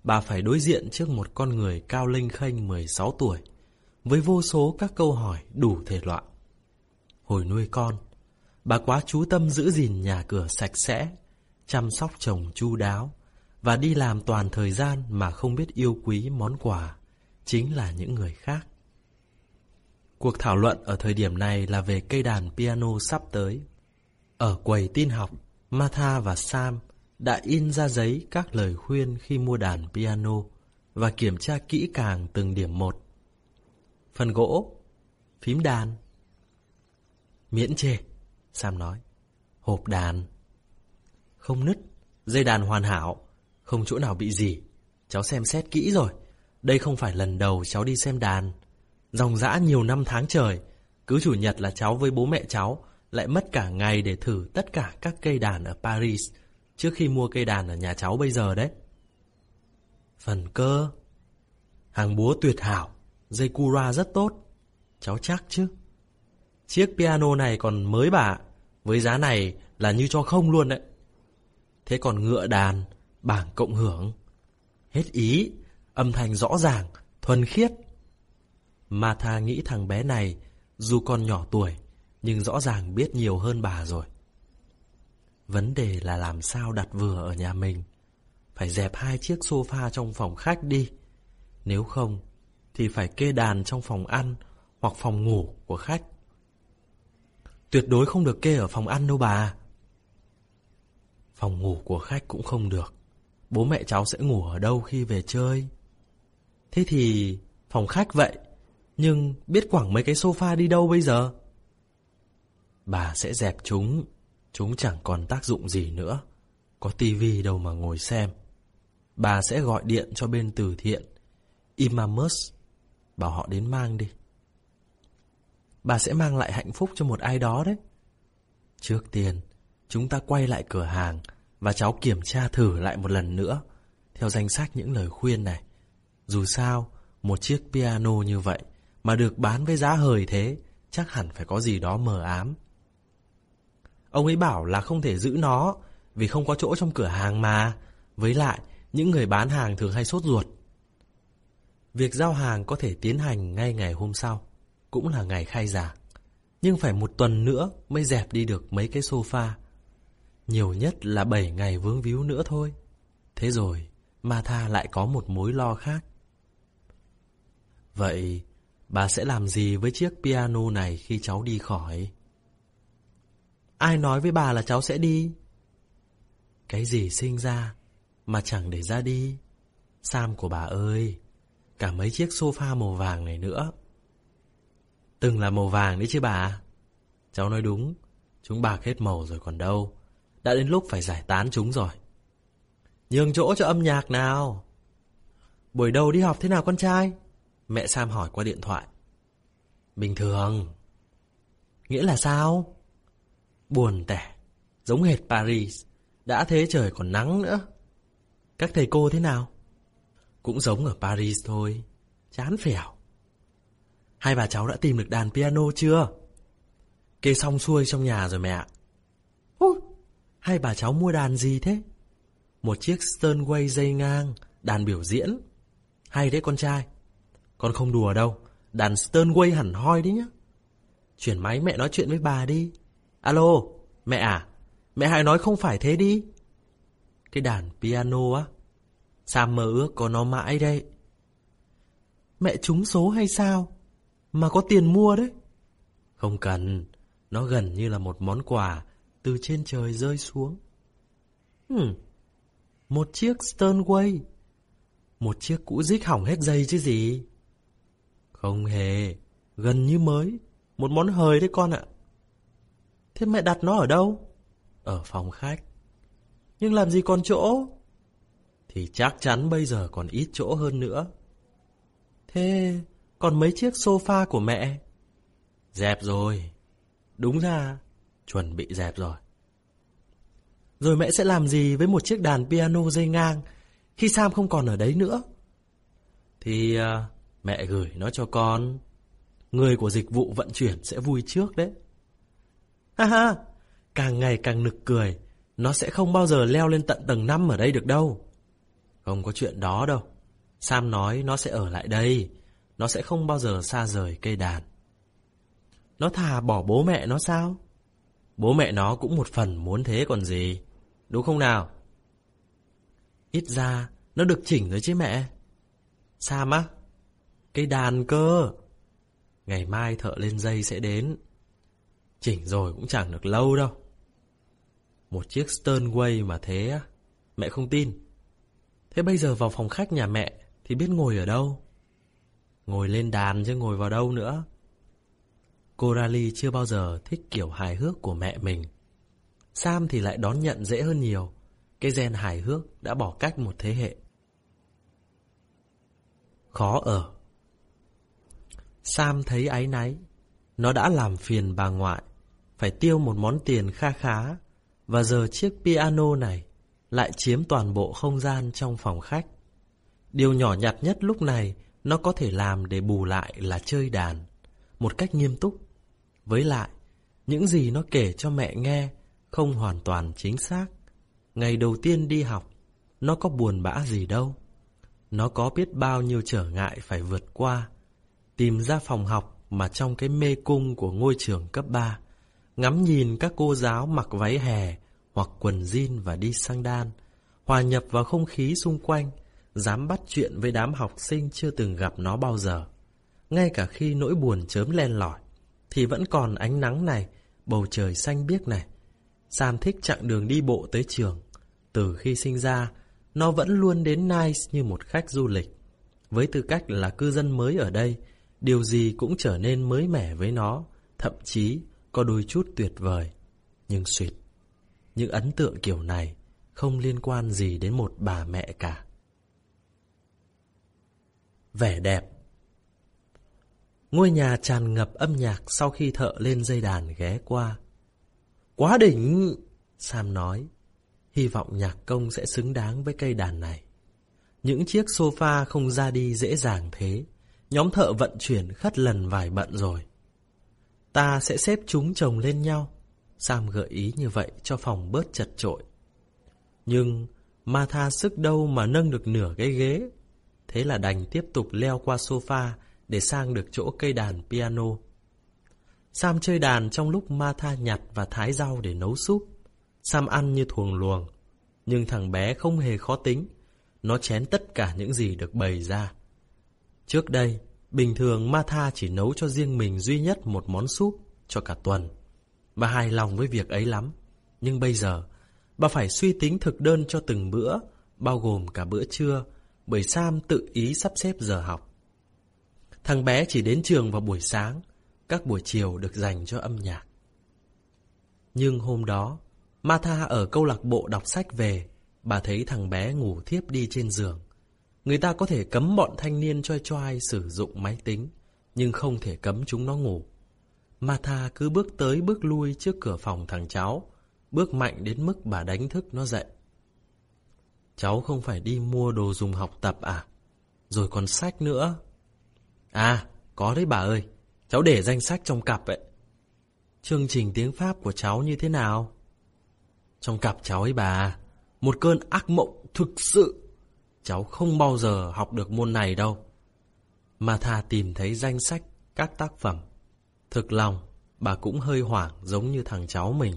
bà phải đối diện trước một con người cao linh khênh 16 tuổi, với vô số các câu hỏi đủ thể loại. Hồi nuôi con, bà quá chú tâm giữ gìn nhà cửa sạch sẽ, chăm sóc chồng chu đáo, và đi làm toàn thời gian mà không biết yêu quý món quà, chính là những người khác. Cuộc thảo luận ở thời điểm này là về cây đàn piano sắp tới. Ở quầy tin học, Martha và Sam đã in ra giấy các lời khuyên khi mua đàn piano và kiểm tra kỹ càng từng điểm một Phần gỗ, phím đàn. Miễn chê, Sam nói. Hộp đàn. Không nứt, dây đàn hoàn hảo, không chỗ nào bị gì. Cháu xem xét kỹ rồi. Đây không phải lần đầu cháu đi xem đàn. Dòng dã nhiều năm tháng trời, cứ chủ nhật là cháu với bố mẹ cháu lại mất cả ngày để thử tất cả các cây đàn ở Paris trước khi mua cây đàn ở nhà cháu bây giờ đấy. Phần cơ Hàng búa tuyệt hảo, dây cura rất tốt. Cháu chắc chứ? Chiếc piano này còn mới bà, với giá này là như cho không luôn đấy. Thế còn ngựa đàn, bảng cộng hưởng. Hết ý, âm thanh rõ ràng, thuần khiết. Martha nghĩ thằng bé này, dù còn nhỏ tuổi, nhưng rõ ràng biết nhiều hơn bà rồi. Vấn đề là làm sao đặt vừa ở nhà mình. Phải dẹp hai chiếc sofa trong phòng khách đi. Nếu không, thì phải kê đàn trong phòng ăn hoặc phòng ngủ của khách. Tuyệt đối không được kê ở phòng ăn đâu bà. Phòng ngủ của khách cũng không được. Bố mẹ cháu sẽ ngủ ở đâu khi về chơi? Thế thì phòng khách vậy, nhưng biết quẳng mấy cái sofa đi đâu bây giờ? Bà sẽ dẹp chúng, chúng chẳng còn tác dụng gì nữa. Có tivi đâu mà ngồi xem. Bà sẽ gọi điện cho bên từ thiện, Imamus, bảo họ đến mang đi. Bà sẽ mang lại hạnh phúc cho một ai đó đấy. Trước tiên, chúng ta quay lại cửa hàng và cháu kiểm tra thử lại một lần nữa, theo danh sách những lời khuyên này. Dù sao, một chiếc piano như vậy mà được bán với giá hời thế, chắc hẳn phải có gì đó mờ ám. Ông ấy bảo là không thể giữ nó vì không có chỗ trong cửa hàng mà. Với lại, những người bán hàng thường hay sốt ruột. Việc giao hàng có thể tiến hành ngay ngày hôm sau, cũng là ngày khai giảng. Nhưng phải một tuần nữa mới dẹp đi được mấy cái sofa. Nhiều nhất là 7 ngày vướng víu nữa thôi. Thế rồi, Ma Tha lại có một mối lo khác. Vậy, bà sẽ làm gì với chiếc piano này khi cháu đi khỏi? Ai nói với bà là cháu sẽ đi? Cái gì sinh ra mà chẳng để ra đi? Sam của bà ơi, cả mấy chiếc sofa màu vàng này nữa. Từng là màu vàng đấy chứ bà. Cháu nói đúng, chúng bạc hết màu rồi còn đâu. Đã đến lúc phải giải tán chúng rồi. Nhường chỗ cho âm nhạc nào. Buổi đầu đi học thế nào con trai? Mẹ Sam hỏi qua điện thoại. Bình thường. Nghĩa là sao? Buồn tẻ, giống hệt Paris. Đã thế trời còn nắng nữa. Các thầy cô thế nào? Cũng giống ở Paris thôi. Chán phèo. Hai bà cháu đã tìm được đàn piano chưa? Kê xong xuôi trong nhà rồi mẹ ạ. Hai bà cháu mua đàn gì thế? Một chiếc Sternway dây ngang, đàn biểu diễn. Hay đấy con trai. Con không đùa đâu, đàn Sternway hẳn hoi đấy nhá. Chuyển máy mẹ nói chuyện với bà đi. Alo, mẹ à, mẹ hãy nói không phải thế đi. Cái đàn piano á, Sam mơ ước có nó mãi đây. Mẹ trúng số hay sao? Mà có tiền mua đấy. Không cần, nó gần như là một món quà từ trên trời rơi xuống. Hmm, một chiếc Sternway. Một chiếc cũ dích hỏng hết dây chứ gì. Không hề, gần như mới. Một món hời đấy con ạ. Thế mẹ đặt nó ở đâu? Ở phòng khách. Nhưng làm gì còn chỗ? Thì chắc chắn bây giờ còn ít chỗ hơn nữa. Thế còn mấy chiếc sofa của mẹ? Dẹp rồi. Đúng ra, chuẩn bị dẹp rồi. Rồi mẹ sẽ làm gì với một chiếc đàn piano dây ngang khi Sam không còn ở đấy nữa? Thì uh, mẹ gửi nó cho con. Người của dịch vụ vận chuyển sẽ vui trước đấy. Ha ha, càng ngày càng nực cười, nó sẽ không bao giờ leo lên tận tầng 5 ở đây được đâu. Không có chuyện đó đâu. Sam nói nó sẽ ở lại đây, nó sẽ không bao giờ xa rời cây đàn. Nó thà bỏ bố mẹ nó sao? Bố mẹ nó cũng một phần muốn thế còn gì. Đúng không nào? Ít ra, nó được chỉnh rồi chứ mẹ. Sam á? Cây đàn cơ. Ngày mai thợ lên dây sẽ đến. Chỉnh rồi cũng chẳng được lâu đâu. Một chiếc Sternway mà thế á, mẹ không tin. Thế bây giờ vào phòng khách nhà mẹ thì biết ngồi ở đâu? Ngồi lên đàn chứ ngồi vào đâu nữa. Coralie chưa bao giờ thích kiểu hài hước của mẹ mình. Sam thì lại đón nhận dễ hơn nhiều. Cái gen hài hước đã bỏ cách một thế hệ. Khó ở Sam thấy áy náy. Nó đã làm phiền bà ngoại. Phải tiêu một món tiền kha khá. Và giờ chiếc piano này lại chiếm toàn bộ không gian trong phòng khách. Điều nhỏ nhặt nhất lúc này nó có thể làm để bù lại là chơi đàn. Một cách nghiêm túc. Với lại, những gì nó kể cho mẹ nghe không hoàn toàn chính xác. Ngày đầu tiên đi học, nó có buồn bã gì đâu. Nó có biết bao nhiêu trở ngại phải vượt qua. Tìm ra phòng học mà trong cái mê cung của ngôi trường cấp 3, ngắm nhìn các cô giáo mặc váy hè hoặc quần jean và đi sang đan, hòa nhập vào không khí xung quanh, dám bắt chuyện với đám học sinh chưa từng gặp nó bao giờ. Ngay cả khi nỗi buồn chớm len lỏi, thì vẫn còn ánh nắng này, bầu trời xanh biếc này. Sam thích chặng đường đi bộ tới trường. Từ khi sinh ra, nó vẫn luôn đến Nice như một khách du lịch. Với tư cách là cư dân mới ở đây, điều gì cũng trở nên mới mẻ với nó, thậm chí có đôi chút tuyệt vời. Nhưng suyệt, những ấn tượng kiểu này không liên quan gì đến một bà mẹ cả. Vẻ đẹp Ngôi nhà tràn ngập âm nhạc sau khi thợ lên dây đàn ghé qua. Quá đỉnh! Sam nói. Hy vọng nhạc công sẽ xứng đáng với cây đàn này. Những chiếc sofa không ra đi dễ dàng thế. Nhóm thợ vận chuyển khất lần vài bận rồi. Ta sẽ xếp chúng chồng lên nhau. Sam gợi ý như vậy cho phòng bớt chật trội. Nhưng Martha sức đâu mà nâng được nửa cái ghế. Thế là đành tiếp tục leo qua sofa để sang được chỗ cây đàn piano. Sam chơi đàn trong lúc Martha nhặt và thái rau để nấu súp. Sam ăn như thuồng luồng. Nhưng thằng bé không hề khó tính. Nó chén tất cả những gì được bày ra. Trước đây, bình thường Martha chỉ nấu cho riêng mình duy nhất một món súp cho cả tuần. Bà hài lòng với việc ấy lắm. Nhưng bây giờ, bà phải suy tính thực đơn cho từng bữa, bao gồm cả bữa trưa, bởi Sam tự ý sắp xếp giờ học. Thằng bé chỉ đến trường vào buổi sáng, các buổi chiều được dành cho âm nhạc. Nhưng hôm đó, Martha ở câu lạc bộ đọc sách về, bà thấy thằng bé ngủ thiếp đi trên giường. Người ta có thể cấm bọn thanh niên choi choi sử dụng máy tính, nhưng không thể cấm chúng nó ngủ. Martha cứ bước tới bước lui trước cửa phòng thằng cháu, bước mạnh đến mức bà đánh thức nó dậy. Cháu không phải đi mua đồ dùng học tập à? Rồi còn sách nữa. À, có đấy bà ơi, cháu để danh sách trong cặp ấy. Chương trình tiếng Pháp của cháu như thế nào? Trong cặp cháu ấy bà, một cơn ác mộng thực sự. Cháu không bao giờ học được môn này đâu. Mà thà tìm thấy danh sách các tác phẩm. Thực lòng, bà cũng hơi hoảng giống như thằng cháu mình.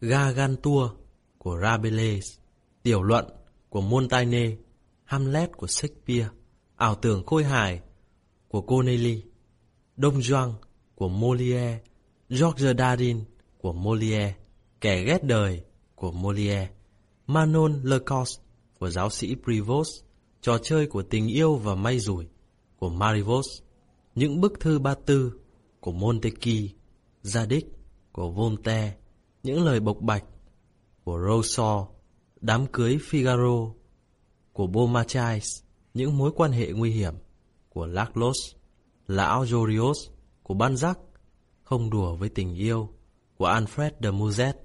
Gargantua của Rabelais, Tiểu luận của Montaigne, Hamlet của Shakespeare, Ảo tưởng khôi hài của Connelly, Đông Juan của Molière, George darin của Molière, Kẻ ghét đời của Molière, Manon lecos của giáo sĩ Prevost, Trò chơi của tình yêu và may rủi của Marivaux, Những bức thư ba tư của Monteki, Gia Đích của Voltaire, Những lời bộc bạch của Rousseau, Đám cưới Figaro của Beaumarchais, những mối quan hệ nguy hiểm của Laclos, Lão Jorios của Balzac, Không đùa với tình yêu của Alfred de Musset,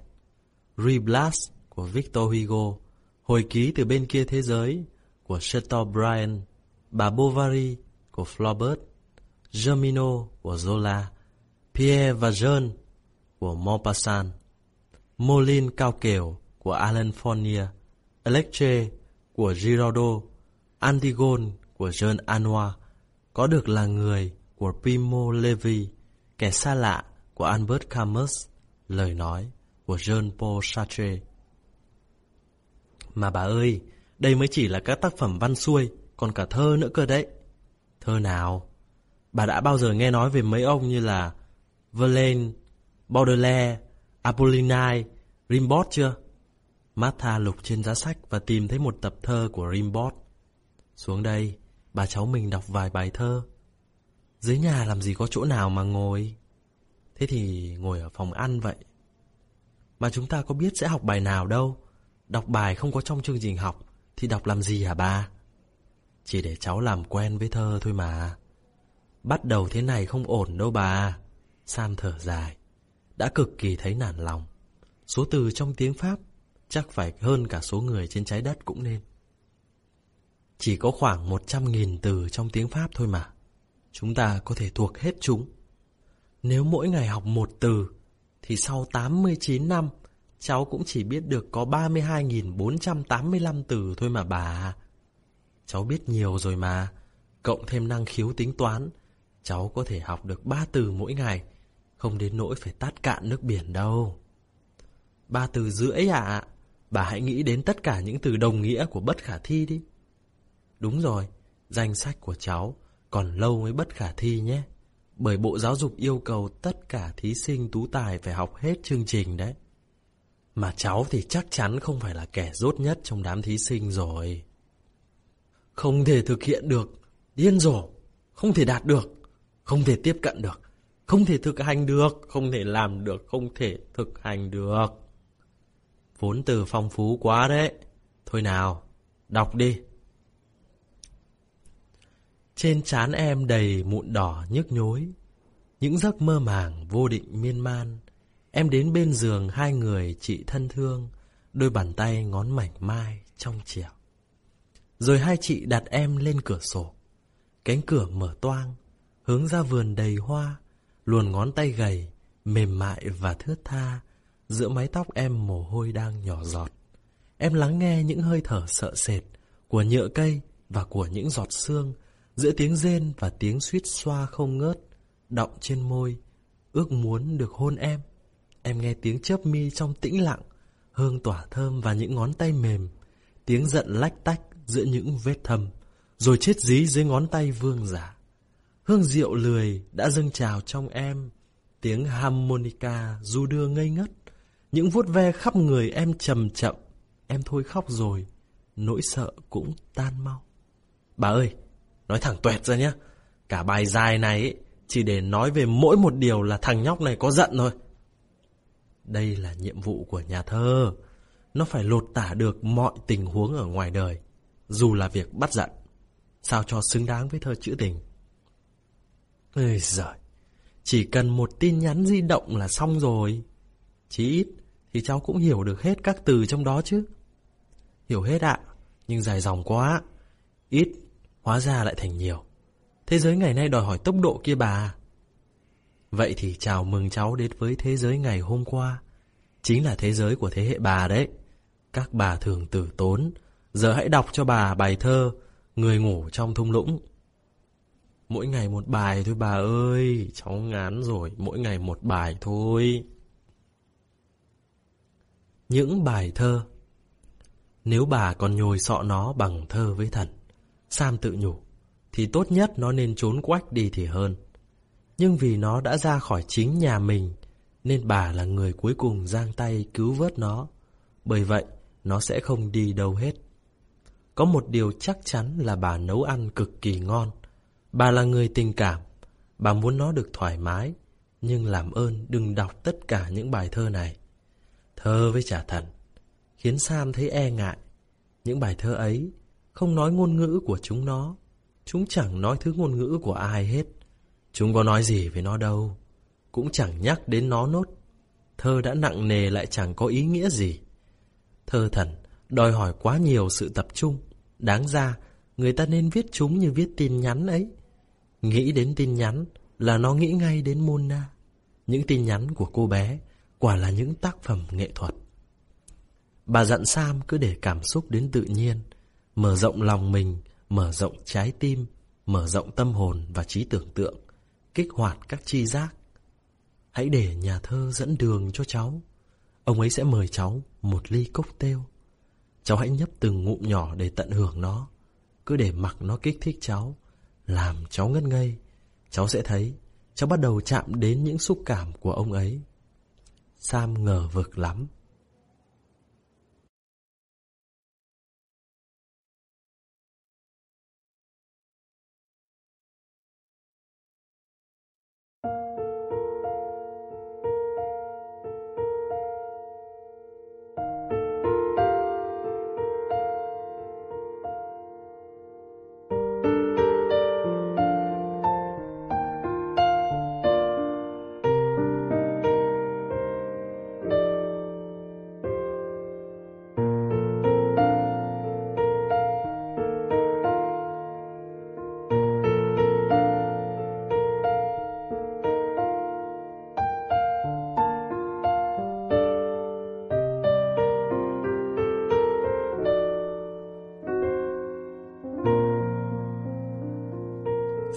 Reblas của Victor Hugo, Hồi ký từ bên kia thế giới của Chateaubriand, Bà Bovary của Flaubert, Germino của Zola, Pierre và Jean của Maupassant, Molin cao kiều của Alan Fournier, Electre của Giraudo, Antigone của Jean Anouilh, có được là người của Primo Levi, kẻ xa lạ của Albert Camus, lời nói của Jean-Paul Sartre. Mà bà ơi, đây mới chỉ là các tác phẩm văn xuôi, còn cả thơ nữa cơ đấy. Thơ nào? Bà đã bao giờ nghe nói về mấy ông như là Verlaine, Baudelaire, Apollinaire, Rimbaud chưa? Martha lục trên giá sách và tìm thấy một tập thơ của Rimbaud. Xuống đây, bà cháu mình đọc vài bài thơ. Dưới nhà làm gì có chỗ nào mà ngồi. Thế thì ngồi ở phòng ăn vậy. Mà chúng ta có biết sẽ học bài nào đâu. Đọc bài không có trong chương trình học thì đọc làm gì hả bà? Chỉ để cháu làm quen với thơ thôi mà. Bắt đầu thế này không ổn đâu bà. Sam thở dài. Đã cực kỳ thấy nản lòng. Số từ trong tiếng Pháp chắc phải hơn cả số người trên trái đất cũng nên. Chỉ có khoảng 100.000 từ trong tiếng Pháp thôi mà. Chúng ta có thể thuộc hết chúng. Nếu mỗi ngày học một từ, thì sau 89 năm, cháu cũng chỉ biết được có 32.485 từ thôi mà bà. Cháu biết nhiều rồi mà, cộng thêm năng khiếu tính toán, cháu có thể học được 3 từ mỗi ngày, không đến nỗi phải tát cạn nước biển đâu. Ba từ rưỡi ạ, bà hãy nghĩ đến tất cả những từ đồng nghĩa của bất khả thi đi. Đúng rồi, danh sách của cháu còn lâu mới bất khả thi nhé. Bởi Bộ Giáo dục yêu cầu tất cả thí sinh tú tài phải học hết chương trình đấy. Mà cháu thì chắc chắn không phải là kẻ rốt nhất trong đám thí sinh rồi. Không thể thực hiện được, điên rồ, không thể đạt được, không thể tiếp cận được, không thể thực hành được, không thể làm được, không thể thực hành được. Vốn từ phong phú quá đấy. Thôi nào, đọc đi. Trên trán em đầy mụn đỏ nhức nhối. Những giấc mơ màng vô định miên man. Em đến bên giường hai người chị thân thương, đôi bàn tay ngón mảnh mai trong trẻo. Rồi hai chị đặt em lên cửa sổ. Cánh cửa mở toang, hướng ra vườn đầy hoa, luồn ngón tay gầy, mềm mại và thướt tha, giữa mái tóc em mồ hôi đang nhỏ giọt. Em lắng nghe những hơi thở sợ sệt của nhựa cây và của những giọt sương, giữa tiếng rên và tiếng suýt xoa không ngớt, đọng trên môi, ước muốn được hôn em. Em nghe tiếng chớp mi trong tĩnh lặng, hương tỏa thơm và những ngón tay mềm, tiếng giận lách tách giữa những vết thâm, rồi chết dí dưới ngón tay vương giả. Hương rượu lười đã dâng trào trong em, tiếng harmonica du đưa ngây ngất, những vuốt ve khắp người em chậm chậm, em thôi khóc rồi, nỗi sợ cũng tan mau. Bà ơi, nói thẳng tuẹt ra nhé, cả bài dài này chỉ để nói về mỗi một điều là thằng nhóc này có giận thôi. Đây là nhiệm vụ của nhà thơ, nó phải lột tả được mọi tình huống ở ngoài đời, dù là việc bắt giận, sao cho xứng đáng với thơ chữ tình. Ơi giời, chỉ cần một tin nhắn di động là xong rồi. Chí ít thì cháu cũng hiểu được hết các từ trong đó chứ. Hiểu hết ạ, nhưng dài dòng quá. Ít, hóa ra lại thành nhiều. Thế giới ngày nay đòi hỏi tốc độ kia bà. Vậy thì chào mừng cháu đến với thế giới ngày hôm qua. Chính là thế giới của thế hệ bà đấy. Các bà thường tử tốn. Giờ hãy đọc cho bà bài thơ Người ngủ trong thung lũng. Mỗi ngày một bài thôi bà ơi, cháu ngán rồi, mỗi ngày một bài thôi. Những bài thơ Nếu bà còn nhồi sọ nó bằng thơ với thần, Sam tự nhủ, thì tốt nhất nó nên trốn quách đi thì hơn. Nhưng vì nó đã ra khỏi chính nhà mình, nên bà là người cuối cùng giang tay cứu vớt nó. Bởi vậy, nó sẽ không đi đâu hết. Có một điều chắc chắn là bà nấu ăn cực kỳ ngon. Bà là người tình cảm, bà muốn nó được thoải mái, nhưng làm ơn đừng đọc tất cả những bài thơ này. Thơ với trả thần, khiến Sam thấy e ngại. Những bài thơ ấy không nói ngôn ngữ của chúng nó, chúng chẳng nói thứ ngôn ngữ của ai hết. Chúng có nói gì với nó đâu, cũng chẳng nhắc đến nó nốt. Thơ đã nặng nề lại chẳng có ý nghĩa gì. Thơ thần đòi hỏi quá nhiều sự tập trung, đáng ra người ta nên viết chúng như viết tin nhắn ấy. Nghĩ đến tin nhắn là nó nghĩ ngay đến Mona. Những tin nhắn của cô bé quả là những tác phẩm nghệ thuật. Bà dặn Sam cứ để cảm xúc đến tự nhiên, mở rộng lòng mình, mở rộng trái tim, mở rộng tâm hồn và trí tưởng tượng, kích hoạt các chi giác. Hãy để nhà thơ dẫn đường cho cháu. Ông ấy sẽ mời cháu một ly cocktail. Cháu hãy nhấp từng ngụm nhỏ để tận hưởng nó. Cứ để mặc nó kích thích cháu, làm cháu ngất ngây. Cháu sẽ thấy cháu bắt đầu chạm đến những xúc cảm của ông ấy. Sam ngờ vực lắm.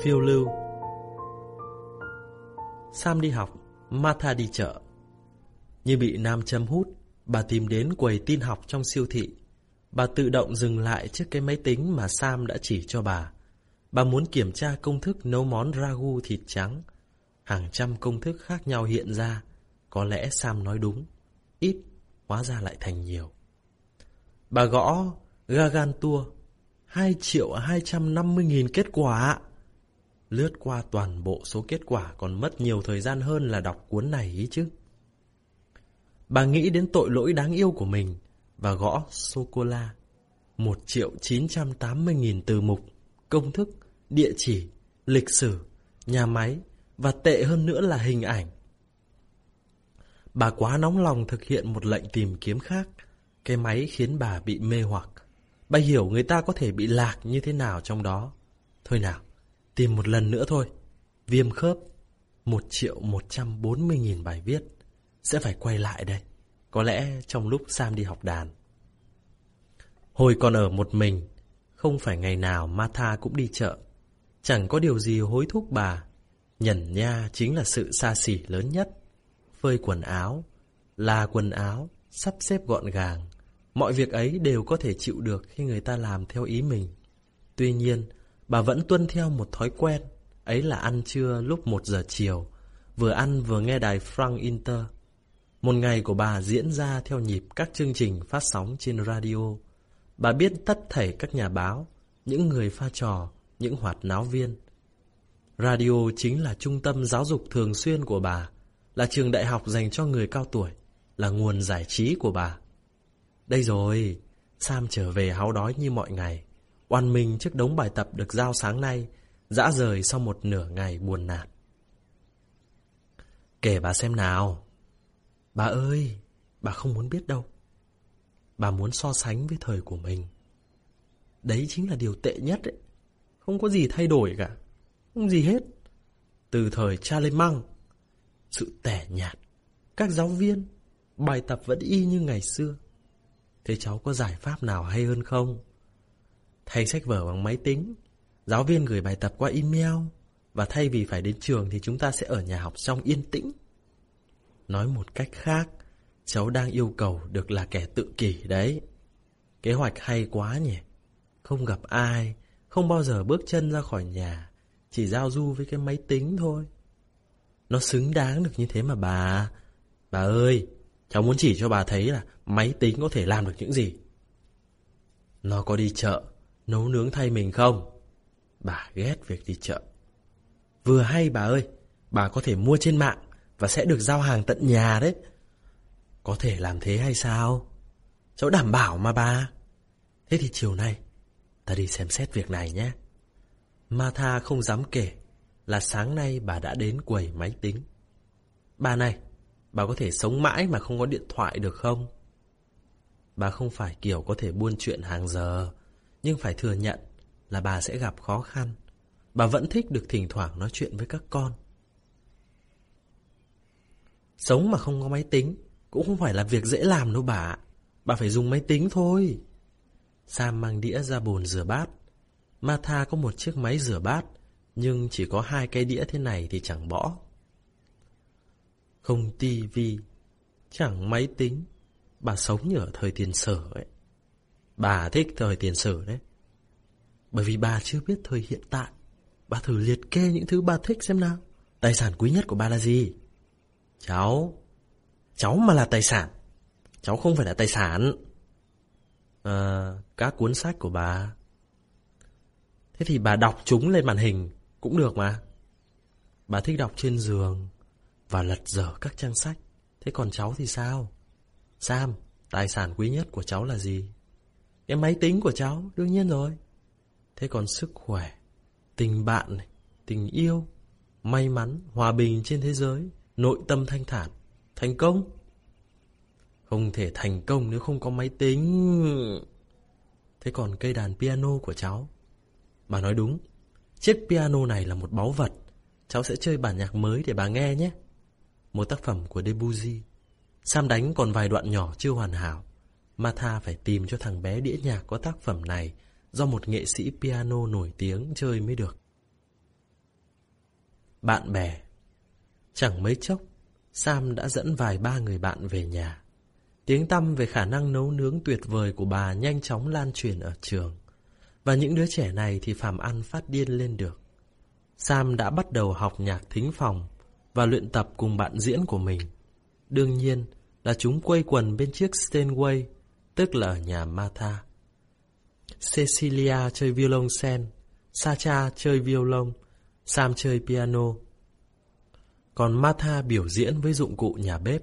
Phiêu lưu Sam đi học, Martha đi chợ. Như bị nam châm hút, bà tìm đến quầy tin học trong siêu thị. Bà tự động dừng lại trước cái máy tính mà Sam đã chỉ cho bà. Bà muốn kiểm tra công thức nấu món ragu thịt trắng. Hàng trăm công thức khác nhau hiện ra. Có lẽ Sam nói đúng. Ít, hóa ra lại thành nhiều. Bà gõ Gagantua 2 triệu 250 nghìn kết quả. Lướt qua toàn bộ số kết quả còn mất nhiều thời gian hơn là đọc cuốn này ý chứ. Bà nghĩ đến tội lỗi đáng yêu của mình và gõ sô-cô-la. 1 triệu 980 nghìn từ mục, công thức, địa chỉ, lịch sử, nhà máy và tệ hơn nữa là hình ảnh. Bà quá nóng lòng thực hiện một lệnh tìm kiếm khác. Cái máy khiến bà bị mê hoặc. Bà hiểu người ta có thể bị lạc như thế nào trong đó. Thôi nào, tìm một lần nữa thôi. Viêm khớp, 1 triệu 140 nghìn bài viết. Sẽ phải quay lại đây. Có lẽ trong lúc Sam đi học đàn. Hồi còn ở một mình, không phải ngày nào Martha cũng đi chợ. Chẳng có điều gì hối thúc bà. Nhẩn nha chính là sự xa xỉ lớn nhất. Phơi quần áo, là quần áo, sắp xếp gọn gàng. Mọi việc ấy đều có thể chịu được khi người ta làm theo ý mình. Tuy nhiên, bà vẫn tuân theo một thói quen, ấy là ăn trưa lúc 1 giờ chiều, vừa ăn vừa nghe đài Frank Inter. Một ngày của bà diễn ra theo nhịp các chương trình phát sóng trên radio. Bà biết tất thảy các nhà báo, những người pha trò, những hoạt náo viên. Radio chính là trung tâm giáo dục thường xuyên của bà, là trường đại học dành cho người cao tuổi, là nguồn giải trí của bà. Đây rồi, Sam trở về háo đói như mọi ngày. Oan mình trước đống bài tập được giao sáng nay, dã rời sau một nửa ngày buồn nản. Kể bà xem nào. Bà ơi, bà không muốn biết đâu. Bà muốn so sánh với thời của mình. Đấy chính là điều tệ nhất ấy. Không có gì thay đổi cả. Không gì hết. Từ thời Charlie Măng, sự tẻ nhạt, các giáo viên, bài tập vẫn y như ngày xưa. Thế cháu có giải pháp nào hay hơn không? Thay sách vở bằng máy tính, giáo viên gửi bài tập qua email, và thay vì phải đến trường thì chúng ta sẽ ở nhà học trong yên tĩnh. Nói một cách khác, cháu đang yêu cầu được là kẻ tự kỷ đấy. Kế hoạch hay quá nhỉ? Không gặp ai, không bao giờ bước chân ra khỏi nhà, chỉ giao du với cái máy tính thôi. Nó xứng đáng được như thế mà bà. Bà ơi, cháu muốn chỉ cho bà thấy là máy tính có thể làm được những gì. Nó có đi chợ, nấu nướng thay mình không? Bà ghét việc đi chợ. Vừa hay bà ơi, bà có thể mua trên mạng và sẽ được giao hàng tận nhà đấy. Có thể làm thế hay sao? Cháu đảm bảo mà bà. Thế thì chiều nay, ta đi xem xét việc này nhé. Martha không dám kể là sáng nay bà đã đến quầy máy tính. Bà này, bà có thể sống mãi mà không có điện thoại được không? Bà không phải kiểu có thể buôn chuyện hàng giờ, nhưng phải thừa nhận là bà sẽ gặp khó khăn. Bà vẫn thích được thỉnh thoảng nói chuyện với các con. Sống mà không có máy tính cũng không phải là việc dễ làm đâu bà. Bà phải dùng máy tính thôi. Sam mang đĩa ra bồn rửa bát. Martha có một chiếc máy rửa bát, nhưng chỉ có hai cái đĩa thế này thì chẳng bỏ. Không tivi, chẳng máy tính. Bà sống như ở thời tiền sử ấy. Bà thích thời tiền sử đấy. Bởi vì bà chưa biết thời hiện tại. Bà thử liệt kê những thứ bà thích xem nào. Tài sản quý nhất của bà là gì? Cháu. Cháu mà là tài sản. Cháu không phải là tài sản. À, các cuốn sách của bà. Thế thì bà đọc chúng lên màn hình cũng được mà. Bà thích đọc trên giường và lật dở các trang sách. Thế còn cháu thì sao? Sam, tài sản quý nhất của cháu là gì? Cái máy tính của cháu, đương nhiên rồi. Thế còn sức khỏe, tình bạn, này, tình yêu, may mắn, hòa bình trên thế giới, nội tâm thanh thản, thành công. Không thể thành công nếu không có máy tính. Thế còn cây đàn piano của cháu? Bà nói đúng, chiếc piano này là một báu vật. Cháu sẽ chơi bản nhạc mới để bà nghe nhé. Một tác phẩm của Debussy. Sam đánh còn vài đoạn nhỏ chưa hoàn hảo. Martha phải tìm cho thằng bé đĩa nhạc có tác phẩm này do một nghệ sĩ piano nổi tiếng chơi mới được. bạn bè. Chẳng mấy chốc, Sam đã dẫn vài ba người bạn về nhà. Tiếng tăm về khả năng nấu nướng tuyệt vời của bà nhanh chóng lan truyền ở trường. Và những đứa trẻ này thì phàm ăn phát điên lên được. Sam đã bắt đầu học nhạc thính phòng và luyện tập cùng bạn diễn của mình. Đương nhiên là chúng quây quần bên chiếc Steinway, tức là ở nhà Martha. Cecilia chơi violoncel, Sacha chơi violon, Sam chơi piano. Còn Martha biểu diễn với dụng cụ nhà bếp.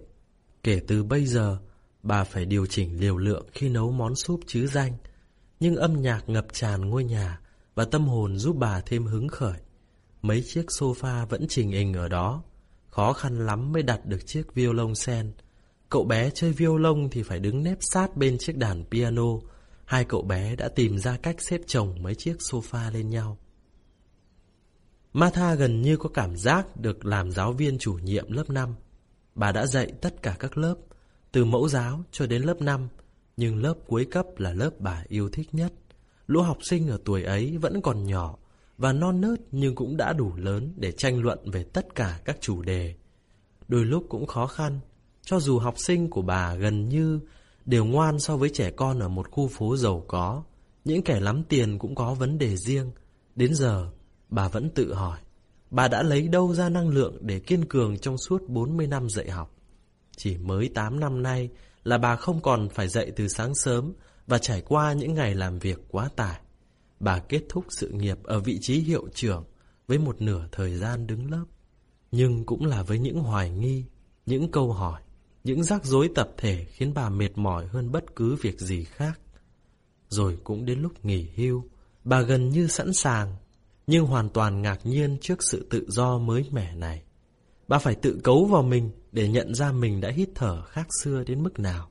Kể từ bây giờ, bà phải điều chỉnh liều lượng khi nấu món súp chứ danh. Nhưng âm nhạc ngập tràn ngôi nhà và tâm hồn giúp bà thêm hứng khởi. Mấy chiếc sofa vẫn trình hình ở đó. Khó khăn lắm mới đặt được chiếc violoncel. Cậu bé chơi violon thì phải đứng nép sát bên chiếc đàn piano. Hai cậu bé đã tìm ra cách xếp chồng mấy chiếc sofa lên nhau. Martha gần như có cảm giác được làm giáo viên chủ nhiệm lớp 5. Bà đã dạy tất cả các lớp, từ mẫu giáo cho đến lớp 5, nhưng lớp cuối cấp là lớp bà yêu thích nhất. Lũ học sinh ở tuổi ấy vẫn còn nhỏ và non nớt nhưng cũng đã đủ lớn để tranh luận về tất cả các chủ đề. Đôi lúc cũng khó khăn, cho dù học sinh của bà gần như đều ngoan so với trẻ con ở một khu phố giàu có. Những kẻ lắm tiền cũng có vấn đề riêng. Đến giờ, bà vẫn tự hỏi, bà đã lấy đâu ra năng lượng để kiên cường trong suốt 40 năm dạy học. Chỉ mới 8 năm nay là bà không còn phải dậy từ sáng sớm và trải qua những ngày làm việc quá tải. Bà kết thúc sự nghiệp ở vị trí hiệu trưởng với một nửa thời gian đứng lớp. Nhưng cũng là với những hoài nghi, những câu hỏi, những rắc rối tập thể khiến bà mệt mỏi hơn bất cứ việc gì khác. Rồi cũng đến lúc nghỉ hưu, bà gần như sẵn sàng, nhưng hoàn toàn ngạc nhiên trước sự tự do mới mẻ này. Bà phải tự cấu vào mình để nhận ra mình đã hít thở khác xưa đến mức nào.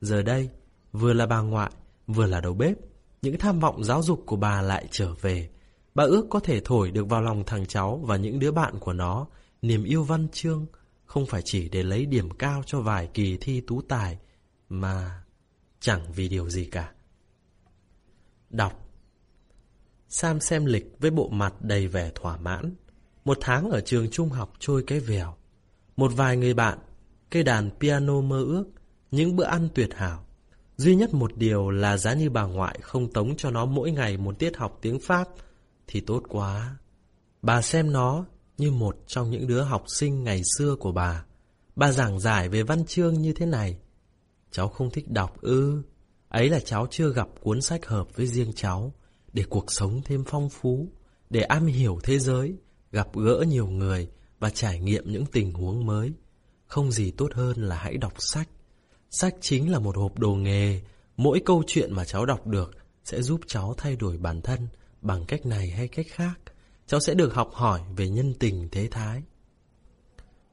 Giờ đây, vừa là bà ngoại, vừa là đầu bếp, những tham vọng giáo dục của bà lại trở về. Bà ước có thể thổi được vào lòng thằng cháu và những đứa bạn của nó niềm yêu văn chương, không phải chỉ để lấy điểm cao cho vài kỳ thi tú tài, mà chẳng vì điều gì cả. Đọc Sam xem lịch với bộ mặt đầy vẻ thỏa mãn. Một tháng ở trường trung học trôi cái vèo. Một vài người bạn, cây đàn piano mơ ước, những bữa ăn tuyệt hảo. Duy nhất một điều là giá như bà ngoại không tống cho nó mỗi ngày một tiết học tiếng Pháp thì tốt quá. Bà xem nó như một trong những đứa học sinh ngày xưa của bà. Bà giảng giải về văn chương như thế này. Cháu không thích đọc ư. Ấy là cháu chưa gặp cuốn sách hợp với riêng cháu, để cuộc sống thêm phong phú, để am hiểu thế giới, gặp gỡ nhiều người và trải nghiệm những tình huống mới. Không gì tốt hơn là hãy đọc sách. Sách chính là một hộp đồ nghề, mỗi câu chuyện mà cháu đọc được sẽ giúp cháu thay đổi bản thân bằng cách này hay cách khác cháu sẽ được học hỏi về nhân tình thế thái.